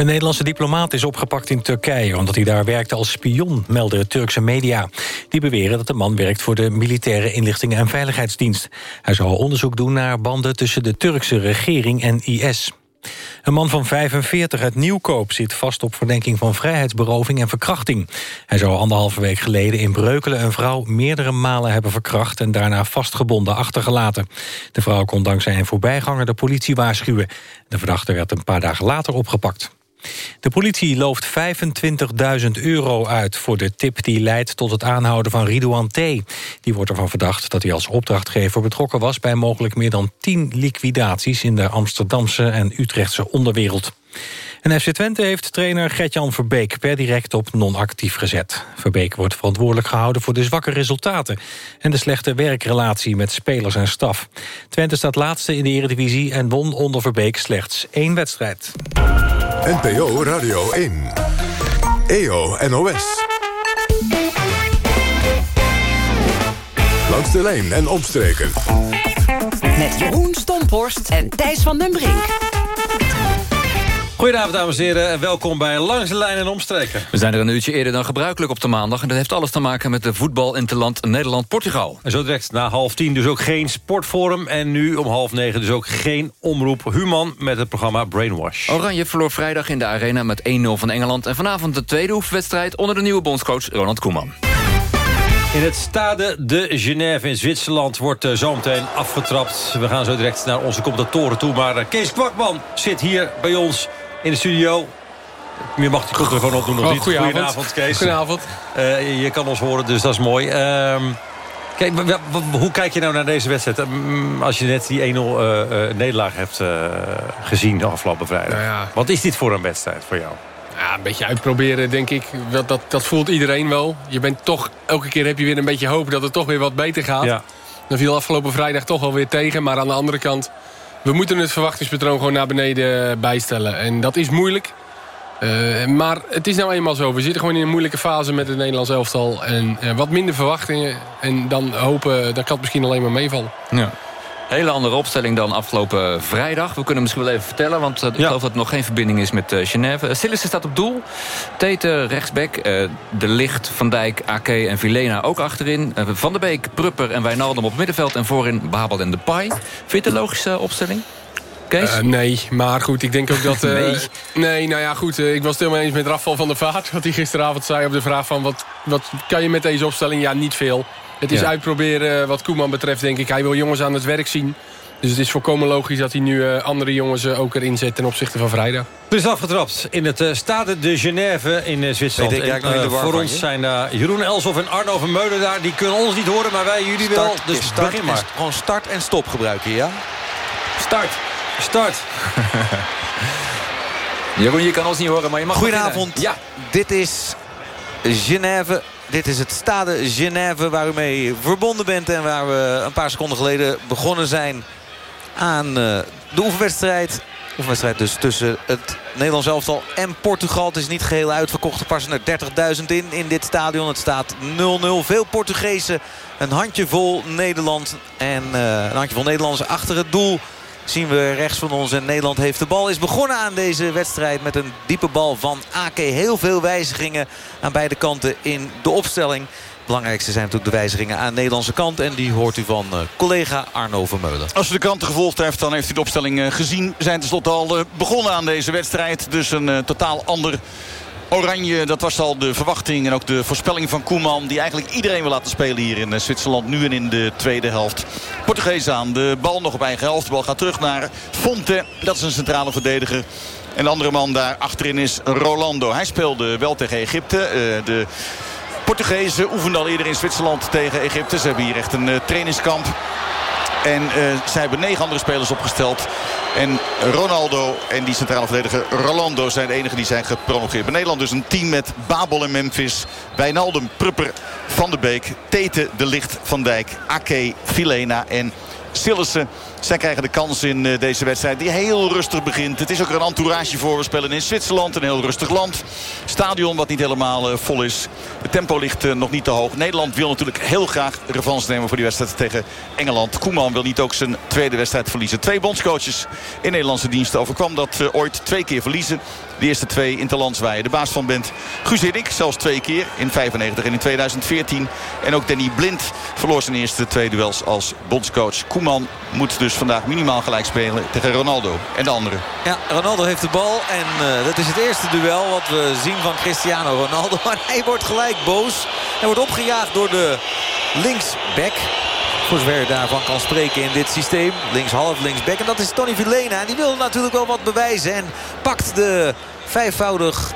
Een Nederlandse diplomaat is opgepakt in Turkije... omdat hij daar werkte als spion, melden Turkse media. Die beweren dat de man werkt voor de Militaire Inlichtingen en Veiligheidsdienst. Hij zou onderzoek doen naar banden tussen de Turkse regering en IS. Een man van 45 uit Nieuwkoop zit vast op verdenking van vrijheidsberoving en verkrachting. Hij zou anderhalve week geleden in Breukelen een vrouw meerdere malen hebben verkracht en daarna vastgebonden achtergelaten. De vrouw kon dankzij een voorbijganger de politie waarschuwen. De verdachte werd een paar dagen later opgepakt. De politie looft 25.000 euro uit voor de tip die leidt tot het aanhouden van Ridouan T. Die wordt ervan verdacht dat hij als opdrachtgever betrokken was... bij mogelijk meer dan 10 liquidaties in de Amsterdamse en Utrechtse onderwereld. En FC Twente heeft trainer Gertjan Verbeek per direct op non-actief gezet. Verbeek wordt verantwoordelijk gehouden voor de zwakke resultaten... en de slechte werkrelatie met spelers en staf. Twente staat laatste in de eredivisie en won onder Verbeek slechts één wedstrijd. NPO Radio 1. EO NOS. Langs de lijn en omstreken. Met Jeroen Stomphorst en Thijs van den Brink. Goedenavond, dames en heren. En welkom bij Langs de Lijn en Omstreken. We zijn er een uurtje eerder dan gebruikelijk op de maandag. En dat heeft alles te maken met de voetbal in land Nederland-Portugal. En zo direct na half tien dus ook geen sportforum. En nu om half negen dus ook geen omroep Human met het programma Brainwash. Oranje verloor vrijdag in de arena met 1-0 van Engeland. En vanavond de tweede oefenwedstrijd onder de nieuwe bondscoach Ronald Koeman. In het Stade de Genève in Zwitserland wordt uh, zometeen afgetrapt. We gaan zo direct naar onze commentatoren toe. Maar uh, Kees Kwakman zit hier bij ons in de studio. Je mag die koptelefoon opdoen of oh, niet. Goedenavond. Goedenavond, Kees. Goedenavond. Uh, je kan ons horen, dus dat is mooi. Uh, kijk, hoe kijk je nou naar deze wedstrijd? Ehm, als je net die 1-0 uh, uh, nederlaag hebt gezien de afgelopen vrijdag. Nou ja. Wat is dit voor een wedstrijd voor jou? Ja, een beetje uitproberen, denk ik. Dat, dat, dat voelt iedereen wel. Je bent toch, elke keer heb je weer een beetje hoop dat het toch weer wat beter gaat. Ja. Dan viel afgelopen vrijdag toch wel weer tegen. Maar aan de andere kant, we moeten het verwachtingspatroon gewoon naar beneden bijstellen. En dat is moeilijk. Uh, maar het is nou eenmaal zo. We zitten gewoon in een moeilijke fase met het Nederlands elftal. En uh, wat minder verwachtingen. En dan hopen, dat kan het misschien alleen maar meevallen. Ja. Hele andere opstelling dan afgelopen vrijdag. We kunnen misschien wel even vertellen, want uh, ik geloof dat er nog geen verbinding is met uh, Genève. Sillissen staat op doel. Tete rechtsback. de Licht, Van Dijk, Ake en Vilena ook achterin. Van der Beek, Prupper en Wijnaldum op middenveld. En voorin Babel en Depay. Vind je het een logische opstelling? Uh, nee, maar goed, ik denk ook dat... Uh, nee. nee, nou ja, goed, uh, ik was het helemaal eens met Rafal van der Vaart... wat hij gisteravond zei op de vraag van... wat, wat kan je met deze opstelling? Ja, niet veel. Het is ja. uitproberen wat Koeman betreft, denk ik. Hij wil jongens aan het werk zien. Dus het is volkomen logisch dat hij nu andere jongens ook erin zet... ten opzichte van vrijdag. Het is afgetrapt in het Stade de Genève in Zwitserland. Ik denk, en, voor ons zijn Jeroen Elsof en Arno Vermeulen daar. Die kunnen ons niet horen, maar wij jullie start, wel. Dus start, begin maar. Gewoon start en stop gebruiken, ja? Start. Start. Jeroen, je kan ons niet horen, maar je mag Goedenavond. Ja. Dit is Genève. Dit is het Stade Genève waar u mee verbonden bent... en waar we een paar seconden geleden begonnen zijn aan uh, de oefenwedstrijd. Oefenwedstrijd dus tussen het Nederlands elftal en Portugal. Het is niet geheel uitverkocht. Er passen er 30.000 in in dit stadion. Het staat 0-0. Veel Portugezen, een handjevol Nederland en uh, een handjevol Nederlanders achter het doel zien we rechts van ons. En Nederland heeft de bal. Is begonnen aan deze wedstrijd met een diepe bal van Ake. Heel veel wijzigingen aan beide kanten in de opstelling. Belangrijkste zijn natuurlijk de wijzigingen aan de Nederlandse kant. En die hoort u van uh, collega Arno Vermeulen. Als u de kranten gevolgd heeft, dan heeft u de opstelling uh, gezien. We zijn tenslotte al uh, begonnen aan deze wedstrijd. Dus een totaal ander Oranje, dat was al de verwachting en ook de voorspelling van Koeman... die eigenlijk iedereen wil laten spelen hier in Zwitserland. Nu en in de tweede helft. Portugees aan, de bal nog op eigen helft. De bal gaat terug naar Fonte, dat is een centrale verdediger. En de andere man daar achterin is Rolando. Hij speelde wel tegen Egypte. Uh, de Portugezen oefenden al eerder in Zwitserland tegen Egypte. Ze hebben hier echt een uh, trainingskamp. En uh, zij hebben negen andere spelers opgesteld. En Ronaldo en die centrale verdediger Rolando zijn de enigen die zijn gepromoveerd. Bij Nederland dus een team met Babel en Memphis. Wijnaldum, Prupper, Van der Beek, Tete, De Licht, Van Dijk, Ake, Filena en Sillessen. Zij krijgen de kans in uh, deze wedstrijd die heel rustig begint. Het is ook een entourage voor. We spelen in Zwitserland, een heel rustig land. Stadion wat niet helemaal uh, vol is. Het tempo ligt uh, nog niet te hoog. Nederland wil natuurlijk heel graag revanche nemen voor die wedstrijd tegen Engeland. Koeman wil niet ook zijn tweede wedstrijd verliezen. Twee bondscoaches in Nederlandse dienst overkwam dat ooit twee keer verliezen. De eerste twee interlands waar je de baas van bent. Guus Hiddink, zelfs twee keer in 95 en in 2014. En ook Danny Blind verloor zijn eerste twee duels als bondscoach. Koeman moet dus vandaag minimaal gelijk spelen tegen Ronaldo en de anderen. Ja, Ronaldo heeft de bal en uh, dat is het eerste duel wat we zien van Cristiano Ronaldo. Maar hij wordt gelijk boos. Hij wordt opgejaagd door de linksback. Voor zover je daarvan kan spreken in dit systeem. Links half. En dat is Tony Villena. En die wil natuurlijk wel wat bewijzen. En pakt de vijfvoudig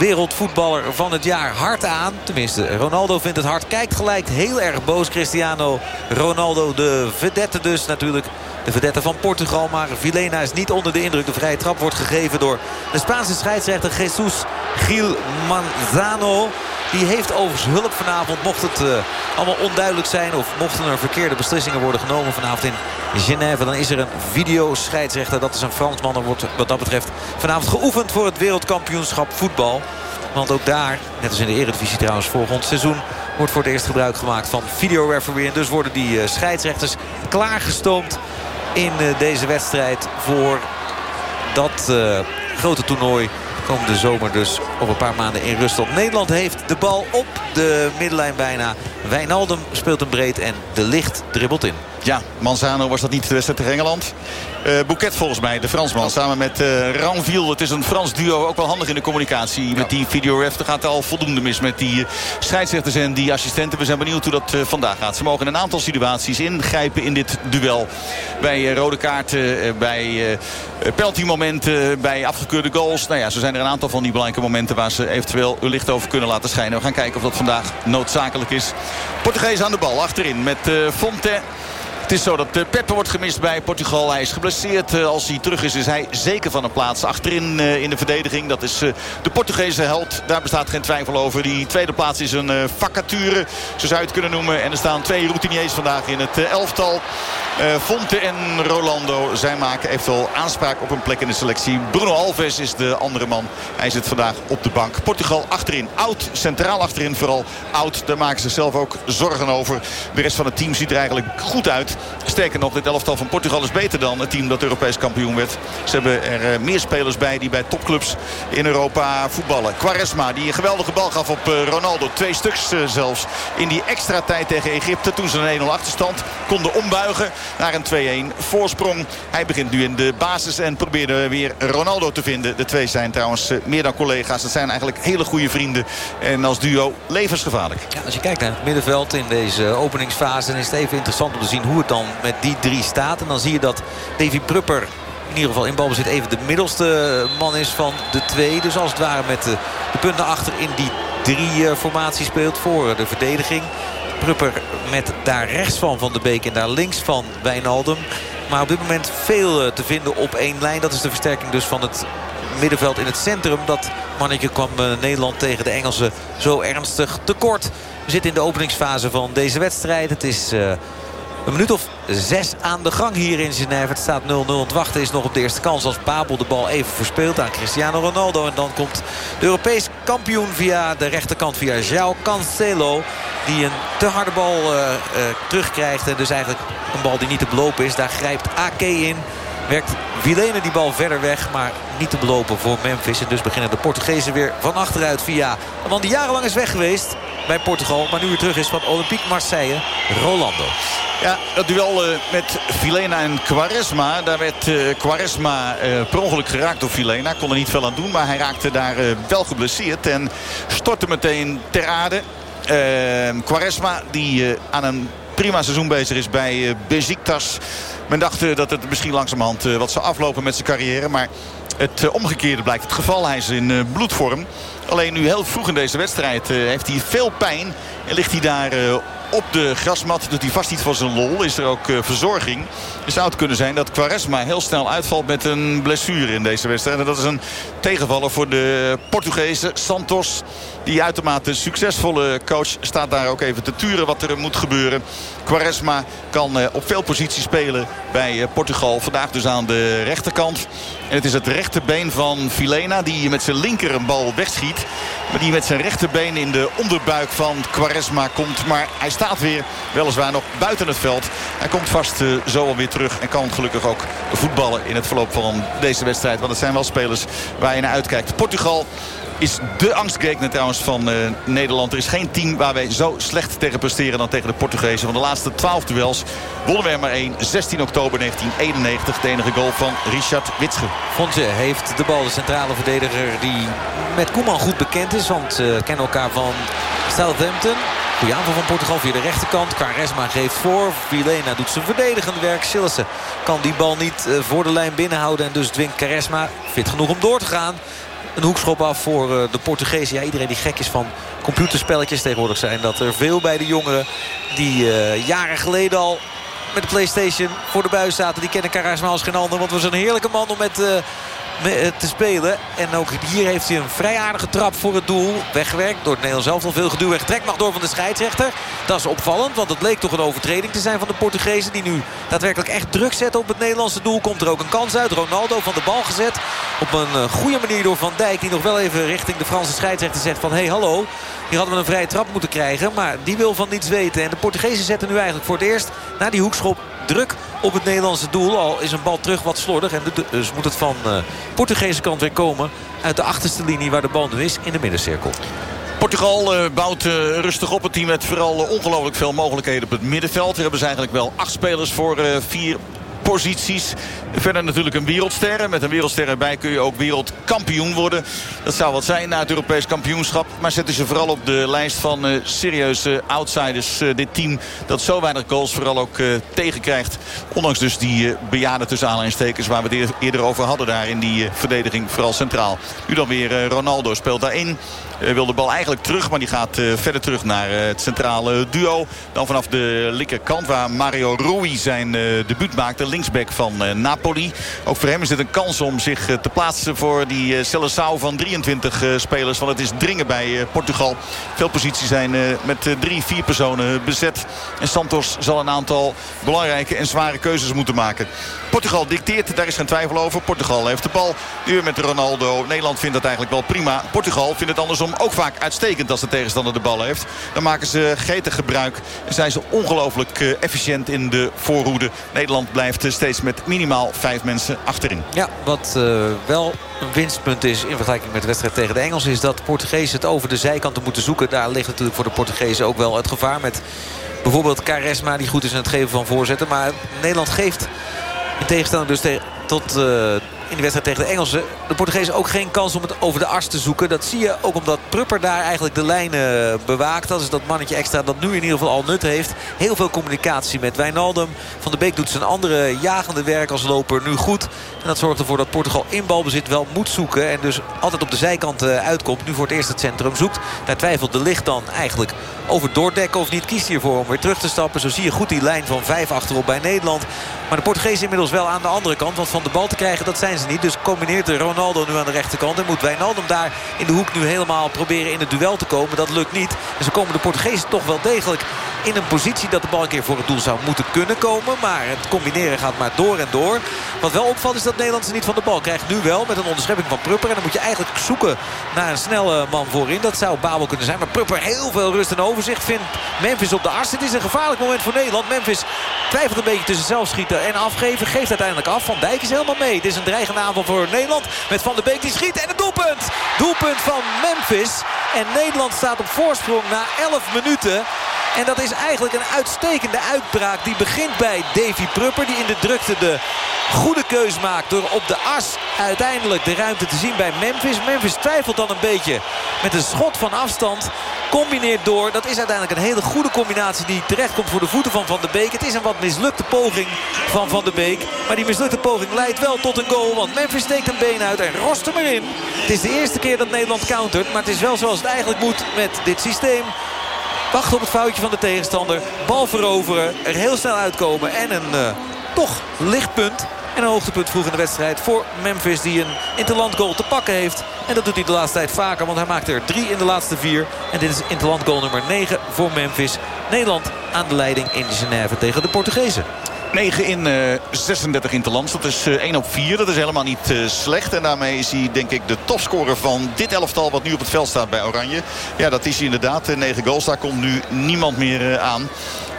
wereldvoetballer van het jaar hard aan. Tenminste, Ronaldo vindt het hard. Kijkt gelijk heel erg boos Cristiano Ronaldo. De vedette dus natuurlijk. De vedette van Portugal. Maar Vilena is niet onder de indruk. De vrije trap wordt gegeven door de Spaanse scheidsrechter Jesus Gil Manzano. Die heeft overigens hulp vanavond. Mocht het uh, allemaal onduidelijk zijn. Of mochten er verkeerde beslissingen worden genomen vanavond in Genève. Dan is er een videoscheidsrechter. Dat is een Fransman. Er wordt wat dat betreft vanavond geoefend voor het wereldkampioenschap voetbal. Want ook daar, net als in de Eredivisie trouwens volgend seizoen... wordt voor het eerst gebruik gemaakt van videoreferee. En dus worden die uh, scheidsrechters klaargestoomd in uh, deze wedstrijd voor dat grote toernooi komende zomer dus over een paar maanden in Rusland. Nederland heeft de bal op de middenlijn bijna. Wijnaldum speelt hem breed en De Licht dribbelt in. Ja, Manzano was dat niet de wedstrijd tegen Engeland. Uh, Bouquet volgens mij, de Fransman, samen met uh, Ranville. Het is een Frans duo, ook wel handig in de communicatie met die videoref. Er gaat al voldoende mis met die uh, scheidsrechters en die assistenten. We zijn benieuwd hoe dat vandaag gaat. Ze mogen in een aantal situaties ingrijpen in dit duel. Bij rode kaarten, bij penalty-momenten, bij afgekeurde goals. Nou ja, zo zijn er een aantal van die belangrijke momenten... waar ze eventueel hun licht over kunnen laten schijnen. We gaan kijken of dat vandaag noodzakelijk is. Portugees aan de bal, achterin met Fonte. Het is zo dat uh, Peppe wordt gemist bij Portugal. Hij is geblesseerd. Uh, als hij terug is, is hij zeker van een plaats achterin uh, in de verdediging. Dat is de Portugese held. Daar bestaat geen twijfel over. Die tweede plaats is een vacature, zo zou je het kunnen noemen. En er staan twee routiniers vandaag in het elftal. Fonte en Rolando. Zij maken eventueel aanspraak op een plek in de selectie. Bruno Alves is de andere man. Hij zit vandaag op de bank. Portugal achterin. Oud, centraal achterin vooral. Oud, daar maken ze zelf ook zorgen over. De rest van het team ziet er eigenlijk goed uit. Sterker nog, dit elftal van Portugal is beter dan het team dat Europees kampioen werd. Ze hebben er eh, meer spelers bij die bij topclubs in Europa voetballen. Quaresma die een geweldige bal gaf op eh, Ronaldo. Twee stuks eh, zelfs in die extra tijd tegen Egypte. Toen ze een 1-0 achterstand konden ombuigen naar een 2-1 voorsprong. Hij begint nu in de basis en probeerde weer Ronaldo te vinden. De twee zijn trouwens meer dan collega's. Het zijn eigenlijk hele goede vrienden. En als duo levensgevaarlijk. Ja, als je kijkt naar het middenveld in deze openingsfase... dan is het even interessant om te zien hoe het dan met die drie staat. En dan zie je dat Davy Prupper in ieder geval in balbezit even de middelste man is van de twee. Dus als het ware met de, punten achter in die drie uh, formatie speelt voor de verdediging. Prupper met daar rechts van Van de Beek en daar links van Wijnaldum. Maar op dit moment veel eh, te vinden op één lijn. Dat is de versterking dus van het middenveld in het centrum. Dat mannetje kwam uh, Nederland tegen de Engelsen zo ernstig tekort. We zitten in de openingsfase van deze wedstrijd. Het is... Een minuut of zes aan de gang hier in Genève. Het staat 0-0. Het wachten is nog op de eerste kans als Babel de bal even verspeelt aan Cristiano Ronaldo. En dan komt de Europees kampioen via de rechterkant via João Cancelo. Die een te harde bal uh, uh, terugkrijgt. En dus eigenlijk een bal die niet te belopen is. Daar grijpt AK in. Werkt Vilene die bal verder weg, maar niet te belopen voor Memphis. En dus beginnen de Portugezen weer van achteruit via een man die jarenlang is weg geweest bij Portugal. Maar nu weer terug is van Olympique Marseille, Rolando. Ja, dat duel uh, met Vilena en Quaresma. Daar werd uh, Quaresma uh, per ongeluk geraakt door Vilena. Kon er niet veel aan doen, maar hij raakte daar wel geblesseerd. En stortte meteen ter aarde. Quaresma die aan een prima seizoen bezig is bij Beziktas. Men dacht dat het misschien langzamerhand wat zou aflopen met zijn carrière. Maar het omgekeerde blijkt het geval. Hij is in bloedvorm. Alleen nu heel vroeg in deze wedstrijd heeft hij veel pijn. En ligt hij daar op de grasmat. Doet hij vast niet van zijn lol. Is er ook uh, verzorging. Het zou het kunnen zijn dat Quaresma heel snel uitvalt met een blessure in deze wedstrijd. En dat is een tegenvaller voor de Portugezen Santos. Die uitermate succesvolle coach staat daar ook even te turen wat er moet gebeuren. Quaresma kan uh, op veel posities spelen bij uh, Portugal. Vandaag dus aan de rechterkant. En het is het rechterbeen van Filena die met zijn linker een bal wegschiet. Maar die met zijn rechterbeen in de onderbuik van Quaresma komt. Maar hij staat weer weliswaar nog buiten het veld. Hij komt vast uh, zo alweer terug. En kan gelukkig ook voetballen in het verloop van deze wedstrijd. Want het zijn wel spelers waar je naar uitkijkt. Portugal is de angstgekner trouwens van uh, Nederland. Er is geen team waar wij zo slecht tegen presteren dan tegen de Portugezen. Van de laatste 12 duels wonnen we er maar één. 16 oktober 1991. De enige goal van Richard Witsche. Fonse heeft de bal. De centrale verdediger die met Koeman goed bekend is. Want ze uh, kennen elkaar van Southampton. Goeie aanval van Portugal via de rechterkant. Quaresma geeft voor. Vilena doet zijn verdedigende werk. Sillissen kan die bal niet uh, voor de lijn binnenhouden. En dus dwingt Quaresma fit genoeg om door te gaan een hoekschop af voor de Portugezen. Ja, iedereen die gek is van computerspelletjes tegenwoordig zijn. Dat er veel bij de jongeren die uh, jaren geleden al met de Playstation voor de buis zaten. Die kennen Karas als geen ander. Want het was een heerlijke man om met... te spelen. En ook hier heeft hij een vrij aardige trap voor het doel. Weggewerkt door het Nederlands zelf al veel geduw. Trek mag door van de scheidsrechter. Dat is opvallend, want het bleek toch een overtreding te zijn van de Portugezen. Die nu daadwerkelijk echt druk zetten op het Nederlandse doel. Komt er ook een kans uit. Ronaldo van de bal gezet. Op een goede manier door Van Dijk. Die nog wel even richting de Franse scheidsrechter zegt van... hé, hey, hallo, hier hadden we een vrije trap moeten krijgen. Maar die wil van niets weten. En de Portugezen zetten nu eigenlijk voor het eerst... na die hoekschop druk op het Nederlandse doel. Al is een bal terug wat slordig. En dus moet het van de Portugese kant weer komen uit de achterste linie waar de bal nu is in de middencirkel. Portugal uh, bouwt uh, rustig op. Het team met vooral ongelooflijk veel mogelijkheden op het middenveld. Hier hebben ze eigenlijk wel acht spelers voor vier posities. Verder natuurlijk een wereldster. Met een wereldster erbij kun je ook wereldkampioen worden. Dat zou wat zijn na het Europees kampioenschap. Maar zetten ze vooral op de lijst van uh, serieuze outsiders. Uh, dit team dat zo weinig goals vooral ook uh, tegenkrijgt. Ondanks dus die bejaarden tussen aanleidingstekens waar we het eerder over hadden daar in die verdediging. Vooral centraal. Nu dan weer Ronaldo speelt daarin. Wil de bal eigenlijk terug, maar die gaat verder terug naar het centrale duo. Dan vanaf de linkerkant waar Mario Rui zijn debuut maakte. Linksback van Napoli. Ook voor hem is dit een kans om zich te plaatsen voor die uh, Seleção van 23 spelers. Want het is dringen bij Portugal. Veel posities zijn met drie, vier personen bezet. En Santos zal een aantal belangrijke en zware keuzes moeten maken. Portugal dicteert, daar is geen twijfel over. Portugal heeft de bal. Nu met Ronaldo. Nederland vindt dat eigenlijk wel prima. Portugal vindt het andersom ook vaak uitstekend als de tegenstander de bal heeft. Dan maken ze gretig gebruik. En zijn ze ongelooflijk eh, efficiënt in de voorhoede. Nederland blijft eh, steeds met minimaal vijf mensen achterin. Ja, wat uh, wel een winstpunt is in vergelijking met de wedstrijd tegen de Engelsen... is dat de Portugezen het over de zijkanten moeten zoeken. Daar ligt natuurlijk voor de Portugezen ook wel het gevaar met... Bijvoorbeeld Caresma die goed is in het geven van voorzetten. Maar Nederland geeft in tegenstelling dus tot uh, in de wedstrijd tegen de Engelsen. De Portugezen ook geen kans om het over de as te zoeken. Dat zie je ook omdat Prupper daar eigenlijk de lijnen bewaakt. Dat is dat mannetje extra dat nu in ieder geval al nut heeft. Heel veel communicatie met Wijnaldum. Van de Beek doet zijn andere jagende werk als loper nu goed. En dat zorgt ervoor dat Portugal in balbezit wel moet zoeken. En dus altijd op de zijkant eh, uitkomt. Nu voor het eerst het centrum zoekt. Daar twijfelt de licht dan eigenlijk over doordekken of niet. Kiest hiervoor om weer terug te stappen. Zo zie je goed die lijn van vijf achterop bij Nederland. Maar de Portugezen inmiddels wel aan de andere kant. Want van de bal te krijgen dat zijn ze niet. Dus combineert Ronaldo nu aan de rechterkant. En moet Wijnaldum daar in de hoek nu helemaal proberen in het duel te komen. Dat lukt niet. En zo komen de Portugezen toch wel degelijk in een positie dat de bal een keer voor het doel zou moeten kunnen komen. Maar het combineren gaat maar door en door. Wat wel opvalt is dat Nederland ze niet van de bal krijgt. Nu wel met een onderschepping van Prupper. En dan moet je eigenlijk zoeken naar een snelle man voorin. Dat zou Babel kunnen zijn. Maar Prupper heel veel rust en overzicht vindt Memphis op de as. Het is een gevaarlijk moment voor Nederland. Memphis twijfelt een beetje tussen zelfschieten en afgeven. Geeft uiteindelijk af. Van Dijk is helemaal mee. Het is een dreigende aanval voor Nederland. Met Van der Beek die schiet. En het doelpunt. Doelpunt van Memphis. En Nederland staat op voorsprong na 11 minuten. En dat is eigenlijk een uitstekende uitbraak. Die begint bij Davy Prupper. Die in de drukte de goede keus maakt. Door op de as uiteindelijk de ruimte te zien bij Memphis. Memphis twijfelt dan een beetje met een schot van afstand. Combineert door. Dat is uiteindelijk een hele goede combinatie die terechtkomt voor de voeten van Van der Beek. Het is een wat mislukte poging van Van der Beek. Maar die mislukte poging leidt wel tot een goal. Want Memphis steekt een been uit en rost hem erin. Het is de eerste keer dat Nederland countert. Maar het is wel zoals het eigenlijk moet met dit systeem. Wachten op het foutje van de tegenstander. Bal veroveren. Er heel snel uitkomen. En een uh, toch lichtpunt. En een hoogtepunt vroeg in de wedstrijd voor Memphis. Die een interland goal te pakken heeft. En dat doet hij de laatste tijd vaker. Want hij maakt er drie in de laatste vier. En dit is interland goal nummer 9 voor Memphis. Nederland aan de leiding in Genève tegen de Portugezen. 9 in uh, 36 interlands. Dat is uh, 1 op 4. Dat is helemaal niet uh, slecht. En daarmee is hij denk ik de topscorer van dit elftal wat nu op het veld staat bij Oranje. Ja, dat is hij inderdaad. 9 goals. Daar komt nu niemand meer aan.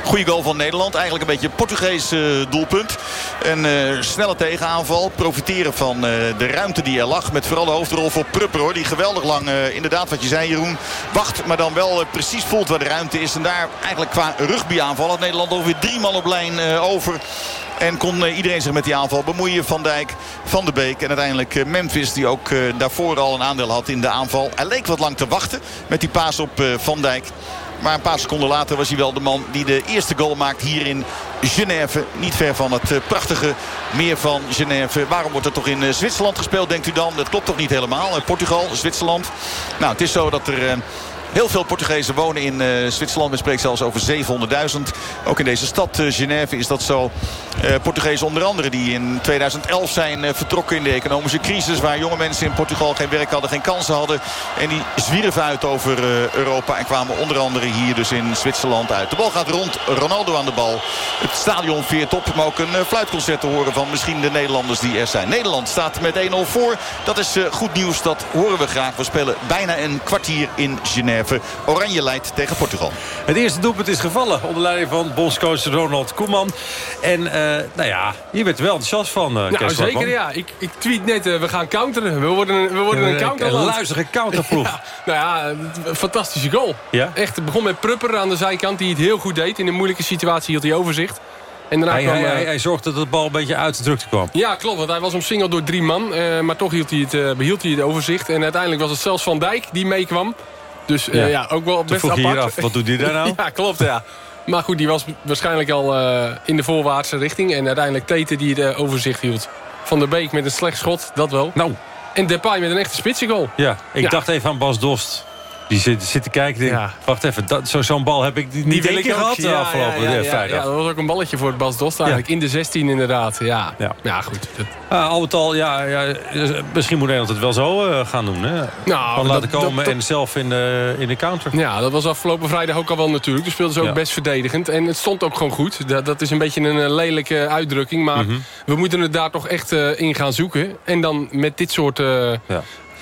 Goede goal van Nederland. Eigenlijk een beetje een Portugees uh, doelpunt. Een uh, snelle tegenaanval. Profiteren van uh, de ruimte die er lag. Met vooral de hoofdrol voor Prupper. Hoor, die geweldig lang, inderdaad wat je zei Jeroen, wacht. Maar dan wel precies voelt waar de ruimte is. En daar eigenlijk qua rugby-aanval had Nederland ongeveer drie man op lijn over. En kon iedereen zich met die aanval bemoeien. Van Dijk, Van de Beek en uiteindelijk Memphis die ook daarvoor al een aandeel had in de aanval. Hij leek wat lang te wachten met die paas op Van Dijk. Maar een paar seconden later was hij wel de man die de eerste goal maakt hier in Genève. Niet ver van het prachtige meer van Genève. Waarom wordt er toch in Zwitserland gespeeld, denkt u dan? Dat klopt toch niet helemaal? Portugal, Zwitserland. Nou, het is zo dat er... Heel veel Portugezen wonen in uh, Zwitserland. Men spreekt zelfs over 700.000. Ook in deze stad uh, Genève is dat zo. Uh, Portugezen onder andere die in 2011 zijn vertrokken in de economische crisis. Waar jonge mensen in Portugal geen werk hadden, geen kansen hadden. En die zwierven uit over Europa. En kwamen onder andere hier dus in Zwitserland uit. De bal gaat rond. Ronaldo aan de bal. Het stadion veert op. Maar ook een fluitconcert te horen van misschien de Nederlanders die er zijn. Nederland staat met 1-0 voor. Dat is goed nieuws. Dat horen we graag. We spelen bijna een kwartier in Genève Oranje leidt tegen Portugal. Het eerste doelpunt is gevallen onder leiding van bondscoach Ronald Koeman. En uh, nou ja, je bent er wel enthousiast van, uh, Nou, zeker ja. Ik, ik tweet net, uh, we gaan counteren. We worden, we worden een, een counterland. Een luizige counterploeg. ja, nou ja, een fantastische goal. Ja? Echt, het begon met Prupper aan de zijkant die het heel goed deed. In een moeilijke situatie hield hij overzicht. En daarna hij, kwam, hij, hij, hij, zorgde dat de bal een beetje uit de drukte kwam. Ja, klopt. Want hij was omsingeld door drie man. Uh, maar toch hield hij, het, uh, behield hij het overzicht. En uiteindelijk was het zelfs Van Dijk die meekwam. Dus uh, ja. ja. ook wel best vroeg apart. Je af, wat doet hij daar nou? ja, klopt, ja. Maar goed, die was waarschijnlijk al in de voorwaartse richting. En uiteindelijk Tete die het overzicht hield. Van der Beek met een slecht schot, dat wel. Nou. En Depay met een echte spitsengoal. Ja, ik ja. dacht even aan Bas Dost. Die zit, zit te kijken. Ja. Wacht even, zo'n zo bal heb ik niet die één keer gehad ja, afgelopen ja, ja, vrijdag. Ja, dat was ook een balletje voor het Bas Dost eigenlijk. In de 16 inderdaad. Ja, ja. goed. Uh, al met al, ja, ja, misschien moet Nederland het wel zo uh, gaan doen. Hè? Nou, Van laten komen dat, dat, en zelf in de, in de counter. Ja, dat was afgelopen vrijdag ook al wel natuurlijk. Toen speelden ze ook best verdedigend. En het stond ook gewoon goed. Dat, dat is een beetje een lelijke uitdrukking. Maar mm -hmm. we moeten het daar toch echt uh, in gaan zoeken. En dan met dit soort...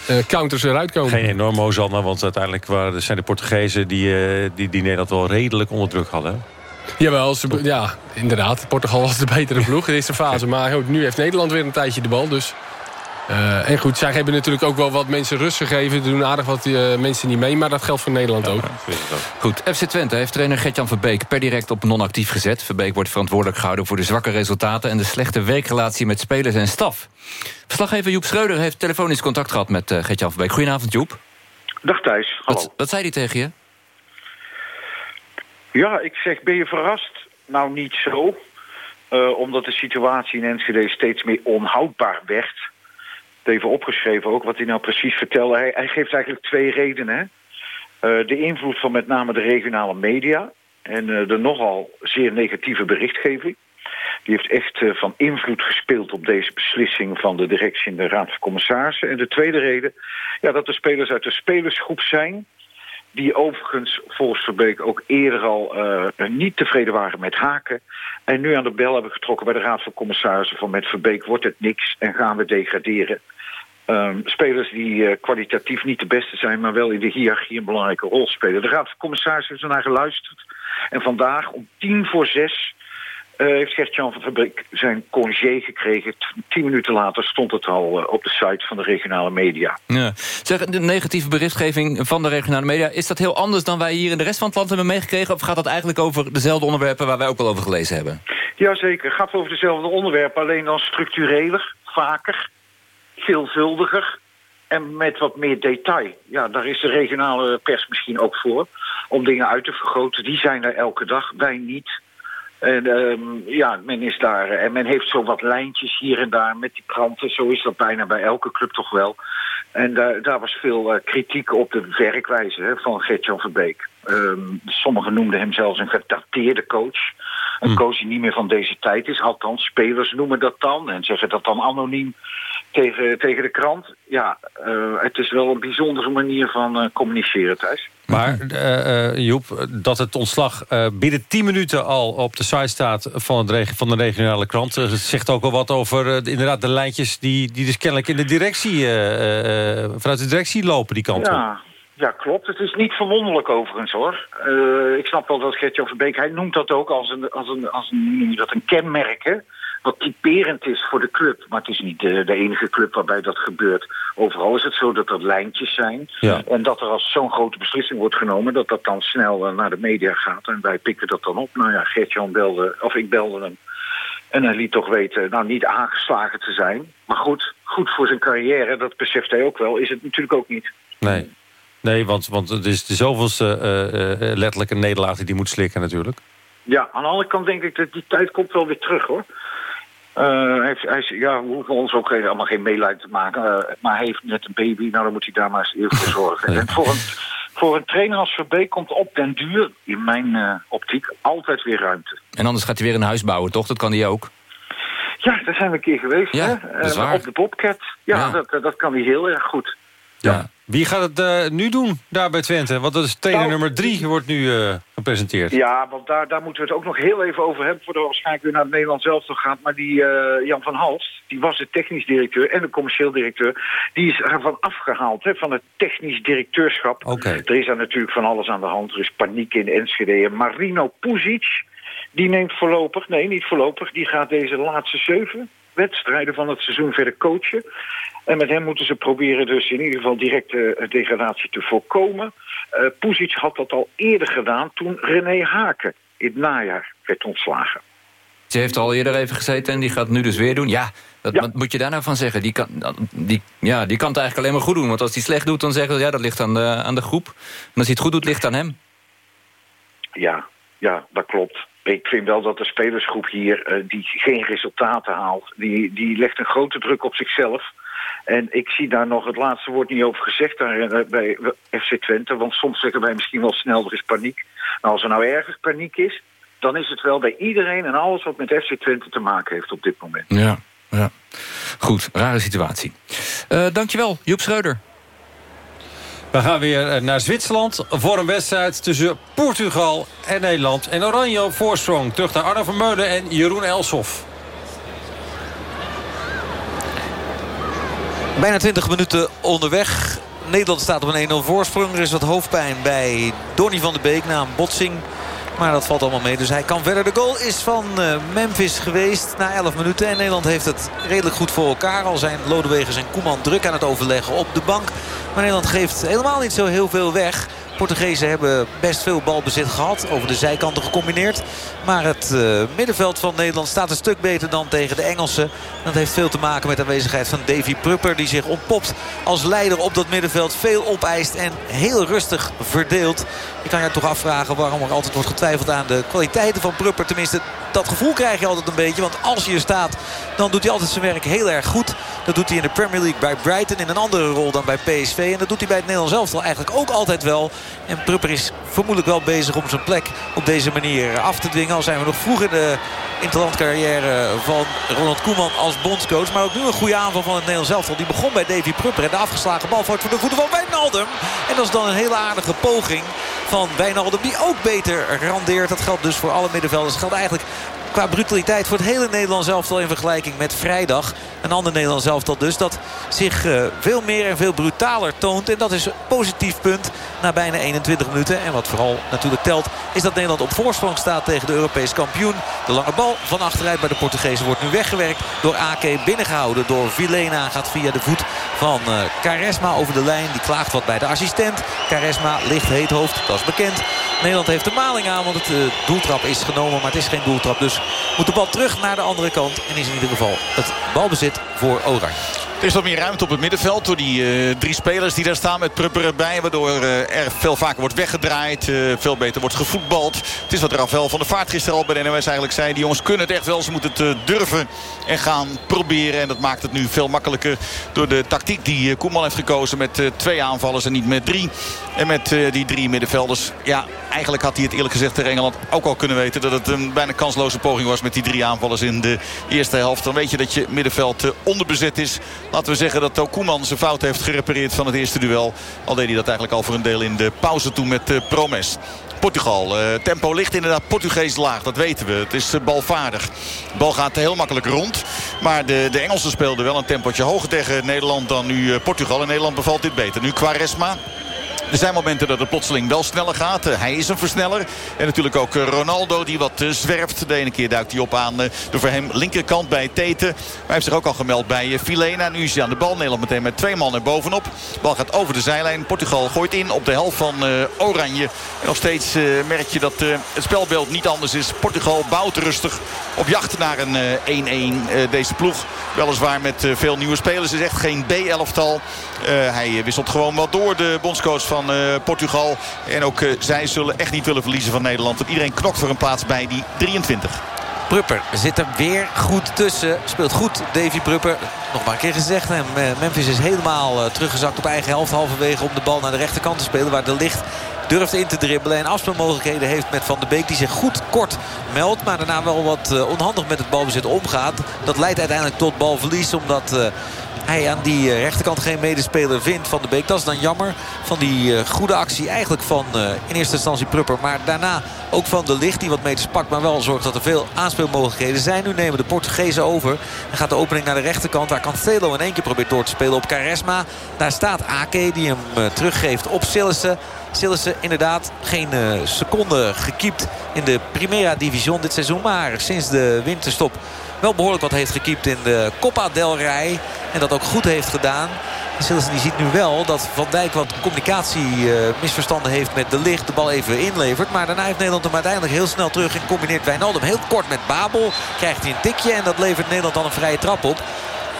Uh, counters eruit komen. Geen enorm Hosanna, want uiteindelijk waren, zijn de Portugezen... Die, uh, die, die Nederland wel redelijk onder druk hadden. Jawel, ze, ja, inderdaad. Portugal was de betere ploeg in deze fase. Maar goed, nu heeft Nederland weer een tijdje de bal. Dus. Uh, en goed, zij hebben natuurlijk ook wel wat mensen rust gegeven. Er doen aardig wat uh, mensen niet mee, maar dat geldt voor Nederland ja, ook. Goed, FC Twente heeft trainer Gertjan Verbeek per direct op non-actief gezet. Verbeek wordt verantwoordelijk gehouden voor de zwakke resultaten... en de slechte werkrelatie met spelers en staf. Verslaggever Joep Schreuder heeft telefonisch contact gehad met uh, Gertjan Verbeek. Goedenavond, Joep. Dag Thijs, hallo. Wat, wat zei hij tegen je? Ja, ik zeg, ben je verrast? Nou, niet zo. Uh, omdat de situatie in Enschede steeds meer onhoudbaar werd. Even opgeschreven ook wat hij nou precies vertelde. Hij, hij geeft eigenlijk twee redenen. Uh, de invloed van met name de regionale media. En uh, de nogal zeer negatieve berichtgeving. Die heeft echt uh, van invloed gespeeld op deze beslissing van de directie in de Raad van Commissarissen. En de tweede reden, ja, dat de spelers uit de spelersgroep zijn die overigens volgens Verbeek ook eerder al niet tevreden waren met Haken. En nu aan de bel hebben getrokken bij de Raad van Commissarissen... van met Verbeek wordt het niks en gaan we degraderen. Um, spelers die uh, kwalitatief niet de beste zijn... maar wel in de hiërarchie een belangrijke rol spelen. De Raad van Commissarissen heeft ernaar geluisterd. En vandaag om tien voor zes uh, heeft Gert-Jan van Verbeek zijn congé gekregen. Tien minuten later stond het al uh, op de site van de regionale media. Ja. Zeg, de negatieve berichtgeving van de regionale media... is dat heel anders dan wij hier in de rest van het land hebben meegekregen? Of gaat dat eigenlijk over dezelfde onderwerpen waar wij ook wel over gelezen hebben? Jazeker, het gaat over dezelfde onderwerpen. Alleen dan structureler, vaker, veelvuldiger en met wat meer detail. Ja, daar is de regionale pers misschien ook voor. Om dingen uit te vergroten. Die zijn er elke dag, wij niet... En um, ja, men is daar en men heeft zo wat lijntjes hier en daar met die kranten. Zo is dat bijna bij elke club toch wel. En daar, daar was veel uh, kritiek op de werkwijze hè, van Gert-Jan Verbeek. Um, sommigen noemden hem zelfs een gedateerde coach. Een coach die niet meer van deze tijd is. Althans, spelers noemen dat dan en zeggen dat dan anoniem tegen, tegen de krant. Ja, uh, het is wel een bijzondere manier van uh, communiceren, Thijs. Maar uh, Joep, dat het ontslag binnen 10 minuten al op de site staat van, het van de regionale krant... zegt ook wel wat over inderdaad de lijntjes die, die dus kennelijk in de directie, vanuit de directie lopen die kant ja. op. Ja, klopt. Het is niet verwonderlijk overigens hoor. Uh, ik snap wel dat Gertjan Verbeek, hij noemt dat ook als een, als een, als een, dat een kenmerk, hè? Wat typerend is voor de club. Maar het is niet de, de, enige club waarbij dat gebeurt. Overal is het zo dat er lijntjes zijn. Ja. En dat er als zo'n grote beslissing wordt genomen... dat dat dan snel uh, naar de media gaat. En wij pikken dat dan op. Nou ja, Gertjan belde, of ik belde hem. En hij liet toch weten, nou niet aangeslagen te zijn. Maar goed, goed voor zijn carrière, dat beseft hij ook wel, is het natuurlijk ook niet. Nee. Nee, want, want het is de zoveelste uh, uh, letterlijk een nederlaag die die moet slikken natuurlijk. Ja, aan de andere kant denk ik dat die tijd komt wel weer terug hoor. Uh, hij, hij, ja, we hoeven ons ook allemaal geen meelijden te maken. Uh, maar hij heeft net een baby, nou dan moet hij daar maar eens even voor zorgen. en voor een, voor een trainer als Verbeek komt op den duur, in mijn uh, optiek, altijd weer ruimte. En anders gaat hij weer een huis bouwen, toch? Dat kan hij ook. Ja, daar zijn we een keer geweest. Ja, hè? op de Bobcat. Ja, ja. Dat, dat kan hij heel erg goed. Ja. Wie gaat het uh, nu doen daar bij Twente? Want dat is trainer nou, nummer drie wordt nu uh, gepresenteerd. Ja, want daar, daar moeten we het ook nog heel even over hebben... voordat we waarschijnlijk weer naar het Nederlands zelf gaat. Maar die uh, Jan van Hals, die was de technisch directeur en de commercieel directeur... die is ervan afgehaald, hè, van het technisch directeurschap. Okay. Er is daar natuurlijk van alles aan de hand. Er is paniek in Enschede. En Marino Puzic, die neemt voorlopig... nee, niet voorlopig, die gaat deze laatste zeven wedstrijden van het seizoen verder coachen. En met hem moeten ze proberen dus in ieder geval directe uh, degradatie te voorkomen. Uh, Puzic had dat al eerder gedaan toen René Haken in het najaar werd ontslagen. Ze heeft al eerder even gezeten en die gaat nu dus weer doen. Ja, dat, wat moet je daar nou van zeggen? Die kan, die, ja, die kan het eigenlijk alleen maar goed doen. Want als hij slecht doet, dan zeggen ze ja, dat ligt aan de, aan de groep. En als hij het goed doet, ligt het aan hem. Ja, ja, dat klopt. Ik vind wel dat de spelersgroep hier, uh, die geen resultaten haalt... Die, die legt een grote druk op zichzelf. En ik zie daar nog het laatste woord niet over gezegd daar, bij FC Twente. Want soms zeggen wij misschien wel snel, er is paniek. Maar als er nou ergens paniek is, dan is het wel bij iedereen... en alles wat met FC Twente te maken heeft op dit moment. Ja, ja. Goed, rare situatie. Uh, dankjewel, Joep Schreuder. We gaan weer naar Zwitserland voor een wedstrijd tussen Portugal en Nederland. En Oranje voorsprong. Terug naar Arno Vermeulen en Jeroen Elsof. Bijna 20 minuten onderweg. Nederland staat op een 1-0 voorsprong. Er is wat hoofdpijn bij Donny van de Beek na een botsing. Maar dat valt allemaal mee. Dus hij kan verder. De goal is van Memphis geweest na 11 minuten. En Nederland heeft het redelijk goed voor elkaar. Al zijn Lodewegers en Koeman druk aan het overleggen op de bank. Maar Nederland geeft helemaal niet zo heel veel weg. Portugezen hebben best veel balbezit gehad. Over de zijkanten gecombineerd. Maar het uh, middenveld van Nederland staat een stuk beter dan tegen de Engelsen. Dat heeft veel te maken met de aanwezigheid van Davy Prupper. Die zich ontpopt als leider op dat middenveld. Veel opeist en heel rustig verdeelt. Je kan je toch afvragen waarom er altijd wordt getwijfeld aan de kwaliteiten van Prupper. Tenminste, dat gevoel krijg je altijd een beetje. Want als hij er staat, dan doet hij altijd zijn werk heel erg goed. Dat doet hij in de Premier League bij Brighton in een andere rol dan bij PSV. En dat doet hij bij het Nederlands elftal eigenlijk ook altijd wel. En Prupper is vermoedelijk wel bezig om zijn plek op deze manier af te dwingen. Al zijn we nog vroeg in de interlandcarrière van Ronald Koeman als bondscoach. Maar ook nu een goede aanval van het Nederlands elftal. Die begon bij Davy Prupper. En de afgeslagen bal wordt voor de voeten van Wijnaldum. En dat is dan een hele aardige poging van Wijnaldum. Die ook beter randeert. Dat geldt dus voor alle middenvelders. Dat geldt eigenlijk qua brutaliteit voor het hele Nederlands elftal in vergelijking met vrijdag. Een ander Nederlands elftal dus dat zich uh, veel meer en veel brutaler toont. En dat is een positief punt na bijna 21 minuten. En wat vooral natuurlijk telt is dat Nederland op voorsprong staat tegen de Europees kampioen. De lange bal van achteruit bij de Portugezen wordt nu weggewerkt door AK binnengehouden. Door Vilena gaat via de voet van uh, Caresma over de lijn. Die klaagt wat bij de assistent. Caresma ligt heet hoofd, dat is bekend. Nederland heeft de maling aan, want het uh, doeltrap is genomen. Maar het is geen doeltrap, dus moet de bal terug naar de andere kant. En is in ieder geval het balbezit voor Oranje. Er is wat meer ruimte op het middenveld door die uh, drie spelers die daar staan met Prupper erbij. Waardoor uh, er veel vaker wordt weggedraaid, uh, veel beter wordt gevoetbald. Het is wat Rafael van der Vaart gisteren al bij de NOS eigenlijk zei. Die jongens kunnen het echt wel, ze moeten het durven en gaan proberen. En dat maakt het nu veel makkelijker door de tactiek die Koeman heeft gekozen. Met twee aanvallers en niet met drie. En met die drie middenvelders. Ja, eigenlijk had hij het eerlijk gezegd tegen Engeland ook al kunnen weten. Dat het een bijna kansloze poging was met die drie aanvallers in de eerste helft. Dan weet je dat je middenveld onderbezet is. Laten we zeggen dat Koeman zijn fout heeft gerepareerd van het eerste duel. Al deed hij dat eigenlijk al voor een deel in de pauze toen met uh, Promes. Portugal. Uh, tempo ligt inderdaad Portugees laag, dat weten we. Het is uh, balvaardig. De bal gaat heel makkelijk rond. Maar de, de Engelsen speelden wel een tempotje hoger tegen Nederland dan nu Portugal. En Nederland bevalt dit beter. Nu Quaresma. Er zijn momenten dat het plotseling wel sneller gaat. hij is een versneller. En natuurlijk ook Ronaldo die wat zwerft. De ene keer duikt hij op aan de voor hem linkerkant bij Tete. Maar hij heeft zich ook al gemeld bij Filena. Nu is hij aan de bal. Nederland meteen met twee mannen bovenop. De bal gaat over de zijlijn. Portugal gooit in op de helft van Oranje. En nog steeds merk je dat het spelbeeld niet anders is. Portugal bouwt rustig op jacht naar een 1-1. deze ploeg weliswaar met veel nieuwe spelers. is echt geen B-elftal. hij wisselt gewoon wat door de bondscoach van uh, Portugal. En ook uh, zij zullen echt niet willen verliezen van Nederland. Want iedereen knokt voor een plaats bij die 23. Prupper zit er weer goed tussen. Speelt goed, Davy Prupper. Nog maar een keer gezegd. En Memphis is helemaal teruggezakt op eigen helft. Halverwege om de bal naar de rechterkant te spelen. Waar de licht durft in te dribbelen. En afspeelmogelijkheden heeft met Van de Beek. Die zich goed kort meldt. Maar daarna wel wat onhandig met het balbezit omgaat. Dat leidt uiteindelijk tot balverlies. Omdat... Hij aan die rechterkant geen medespeler vindt van de Beek. Dat is dan jammer van die goede actie eigenlijk van in eerste instantie Prupper. Maar daarna ook van de licht die wat meters pakt. Maar wel zorgt dat er veel aanspeelmogelijkheden zijn. Nu nemen de Portugezen over. En gaat de opening naar de rechterkant. Waar Cancelo in één keer probeert door te spelen op Caresma. Daar staat Ake die hem teruggeeft op Sillissen. Sillissen inderdaad geen seconde gekiept in de Primera Division dit seizoen. Maar sinds de winterstop wel behoorlijk wat heeft gekiept in de Copa del Rey. En dat ook goed heeft gedaan. Sillissen die ziet nu wel dat Van Dijk wat communicatiemisverstanden heeft met de licht. De bal even inlevert. Maar daarna heeft Nederland hem uiteindelijk heel snel terug. En combineert Wijnaldum heel kort met Babel. Krijgt hij een tikje en dat levert Nederland dan een vrije trap op.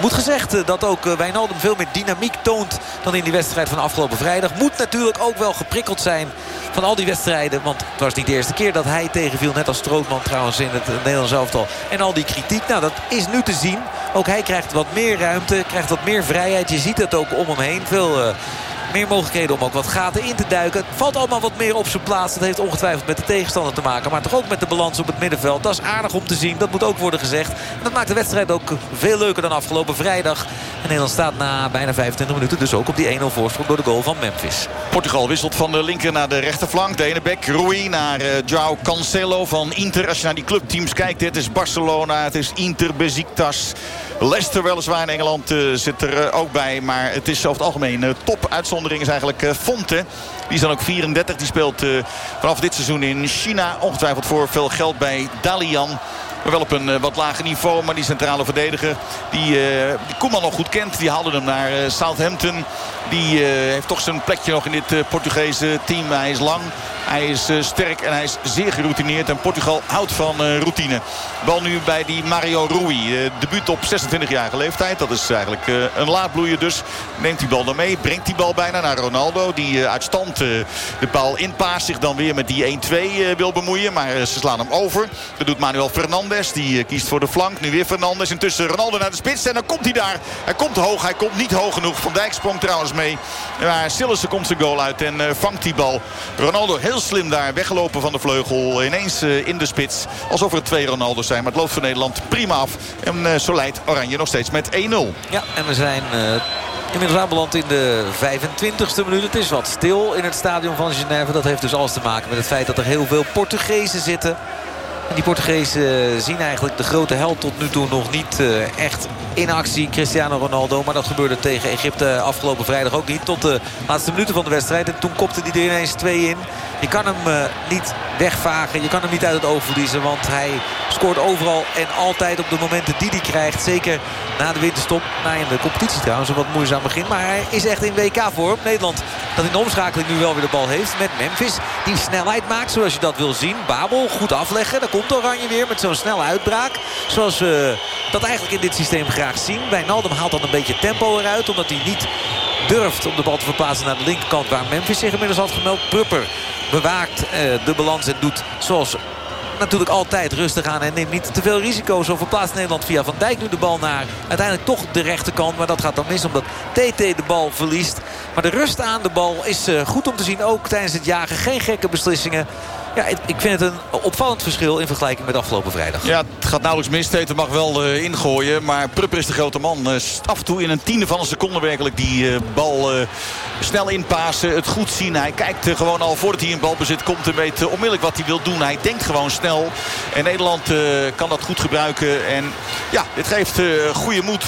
Moet gezegd eh, dat ook eh, Wijnaldum veel meer dynamiek toont dan in die wedstrijd van afgelopen vrijdag. Moet natuurlijk ook wel geprikkeld zijn van al die wedstrijden. Want het was niet de eerste keer dat hij tegenviel. Net als Strootman trouwens in het Nederlands elftal. En al die kritiek, nou dat is nu te zien. Ook hij krijgt wat meer ruimte, krijgt wat meer vrijheid. Je ziet het ook om hem heen. Veel... Uh, meer mogelijkheden om ook wat gaten in te duiken. Het valt allemaal wat meer op zijn plaats. Dat heeft ongetwijfeld met de tegenstander te maken. Maar toch ook met de balans op het middenveld. Dat is aardig om te zien. Dat moet ook worden gezegd. En dat maakt de wedstrijd ook veel leuker dan afgelopen vrijdag. En Nederland staat na bijna 25 minuten dus ook op die 1-0 voorsprong door de goal van Memphis. Portugal wisselt van de linker naar de rechterflank. De ene Rui naar uh, João Cancelo van Inter. Als je naar die clubteams kijkt. Dit is Barcelona. Het is Inter, Besiktas. Leicester weliswaar in Engeland uh, zit er uh, ook bij. Maar het is over het algemeen uh, top. Uitzondering is eigenlijk Fonte. Die is dan ook 34. Die speelt vanaf dit seizoen in China. Ongetwijfeld voor veel geld bij Dalian. Maar wel op een wat lager niveau. Maar die centrale verdediger die, die Koeman nog goed kent. Die haalde hem naar Southampton. Die heeft toch zijn plekje nog in dit Portugese team. Hij is lang. Hij is uh, sterk en hij is zeer geroutineerd. En Portugal houdt van uh, routine. Bal nu bij die Mario Rui. Uh, debuut op 26-jarige leeftijd. Dat is eigenlijk een laadbloeier dus. Neemt die bal dan mee. Brengt die bal bijna naar Ronaldo. Die uit stand de bal inpaast. Zich dan weer met die 1-2 wil bemoeien. Maar ze slaan hem over. Dat doet Manuel Fernandes. Die kiest voor de flank. Nu weer Fernandes. Intussen Ronaldo naar de spits. En dan komt hij daar. Hij komt hoog. Hij komt niet hoog genoeg. Van Dijk sprong trouwens mee. Maar Sillissen komt zijn goal uit. En vangt die bal. Ronaldo heel slim daar weggelopen van de vleugel. Ineens eh, in de spits. Alsof er twee Ronaldo's zijn. Maar het loopt voor Nederland prima af. En eh, zo leidt Oranje nog steeds met 1-0. Ja, en we zijn... Uh... Inmiddels aanbeland in de 25e minuut. Het is wat stil in het stadion van Genève. Dat heeft dus alles te maken met het feit dat er heel veel Portugezen zitten. Die Portugezen zien eigenlijk de grote held tot nu toe nog niet echt in actie. Cristiano Ronaldo. Maar dat gebeurde tegen Egypte afgelopen vrijdag ook niet. Tot de laatste minuten van de wedstrijd. En toen kopte hij er ineens twee in. Je kan hem uh, niet wegvagen. Je kan hem niet uit het oog verliezen. Want hij scoort overal en altijd op de momenten die hij krijgt. Zeker na de winterstop. Na in de competitie trouwens een wat moeizaam begin. Maar hij is echt in WK-vorm. Nederland dat in de omschakeling nu wel weer de bal heeft. Met Memphis. Die snelheid maakt zoals je dat wil zien. Babel goed afleggen. Daar komt Oranje weer met zo'n snelle uitbraak. Zoals we dat eigenlijk in dit systeem graag zien. Wijnaldum haalt dan een beetje tempo eruit. Omdat hij niet durft om de bal te verplaatsen naar de linkerkant. Waar Memphis zich inmiddels had gemeld. Prupper bewaakt eh, de balans en doet zoals natuurlijk altijd rustig aan en neemt niet te veel risico. Zo verplaatst Nederland via Van Dijk nu de bal naar uiteindelijk toch de rechterkant. Maar dat gaat dan mis omdat TT de bal verliest. Maar de rust aan de bal is eh, goed om te zien. Ook tijdens het jagen geen gekke beslissingen. Ja, ik vind het een opvallend verschil in vergelijking met afgelopen vrijdag. Ja, het gaat nauwelijks mis. Tete mag wel uh, ingooien. Maar Prupper is de grote man. Uh, af en toe in een tiende van een seconde werkelijk die uh, bal snel inpassen. Het goed zien. Hij kijkt gewoon al voordat hij een bal bezit. Komt en weet onmiddellijk wat hij wil doen. Hij denkt gewoon snel. En Nederland kan dat goed gebruiken. En ja, dit geeft goede moed.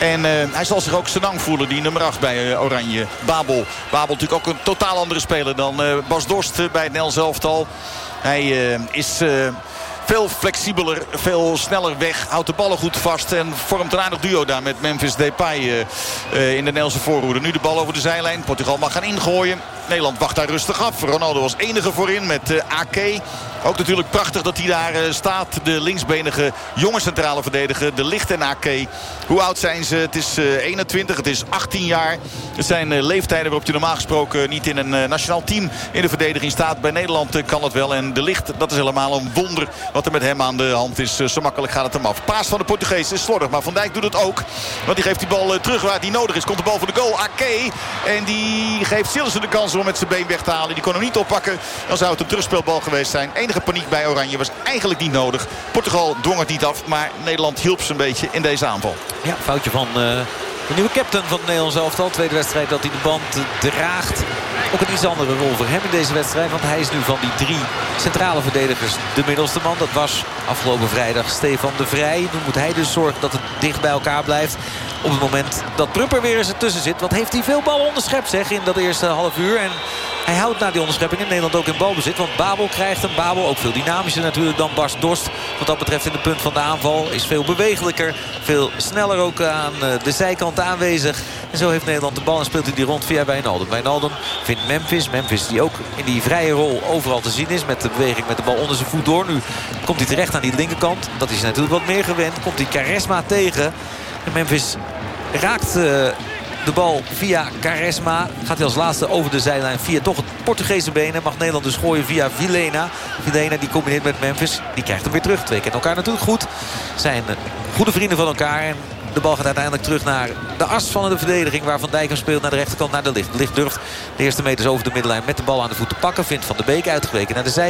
En uh, hij zal zich ook senang voelen, die nummer 8 bij uh, Oranje. Babel. Babel natuurlijk ook een totaal andere speler dan uh, Bas Dorst bij het Nels elftal. Hij is veel flexibeler, veel sneller weg. Houdt de ballen goed vast en vormt een aardig duo daar met Memphis Depay in de Nederlandse voorhoede. Nu de bal over de zijlijn. Portugal mag gaan ingooien. Nederland wacht daar rustig af. Ronaldo was enige voorin met uh, AK. Ook natuurlijk prachtig dat hij daar uh, staat. De linksbenige jonge centrale verdediger. De licht en AK. Hoe oud zijn ze? Het is uh, 21, het is 18 jaar. Het zijn leeftijden waarop je normaal gesproken niet in een nationaal team in de verdediging staat. Bij Nederland kan het wel. En de licht, dat is helemaal een wonder wat er met hem aan de hand is. zo makkelijk gaat het hem af. Paas van de Portugees is slordig. Maar Van Dijk doet het ook. Want die geeft die bal terug waar die nodig is. Komt de bal voor de goal. AK. En die geeft Sillissen de kans met zijn been weg te halen. Die kon hem niet oppakken. Dan zou het een terugspeelbal geweest zijn. Enige paniek bij Oranje was eigenlijk niet nodig. Portugal dwong het niet af. Maar Nederland hielp ze een beetje in deze aanval. Ja, foutje van... Uh... De nieuwe captain van het Nederlands elftal. Tweede wedstrijd dat hij de band draagt. Ook een iets andere rol voor hem in deze wedstrijd. Want hij is nu van die drie centrale verdedigers de middelste man. Dat was afgelopen vrijdag Stefan de Vrij. Nu moet hij dus zorgen dat het dicht bij elkaar blijft. Op het moment dat Prupper weer eens ertussen zit. Wat heeft hij veel ballen onderschept zeg in dat eerste half uur. En hij houdt na die onderschepping in Nederland ook in balbezit. Want Babel krijgt hem. Babel ook veel dynamischer natuurlijk dan Bas Dorst. Wat dat betreft in de punt van de aanval. Is veel bewegelijker. Veel sneller ook aan eh, de zijkant aanwezig. En zo heeft Nederland de bal en speelt hij die rond via Wijnaldum. Wijnaldum vindt Memphis. Memphis die ook in die vrije rol overal te zien is. Met de beweging met de bal onder zijn voet door. Nu komt hij terecht aan die linkerkant. Dat is natuurlijk wat meer gewend. Komt hij Charisma tegen. En Memphis raakt uh, de bal via Caresma. Gaat hij als laatste over de zijlijn via toch het Portugese benen. Mag Nederland dus gooien via Vilena. Vilena die combineert met Memphis. Die krijgt hem weer terug. Twee elkaar natuurlijk goed. Zijn goede vrienden van elkaar. En de bal gaat uiteindelijk terug naar de as van de verdediging. Waar Van Dijk hem speelt naar de rechterkant naar de licht. De durft de eerste meters over de middenlijn met de bal aan de voet te pakken. Vindt Van de Beek uitgeweken naar de zij.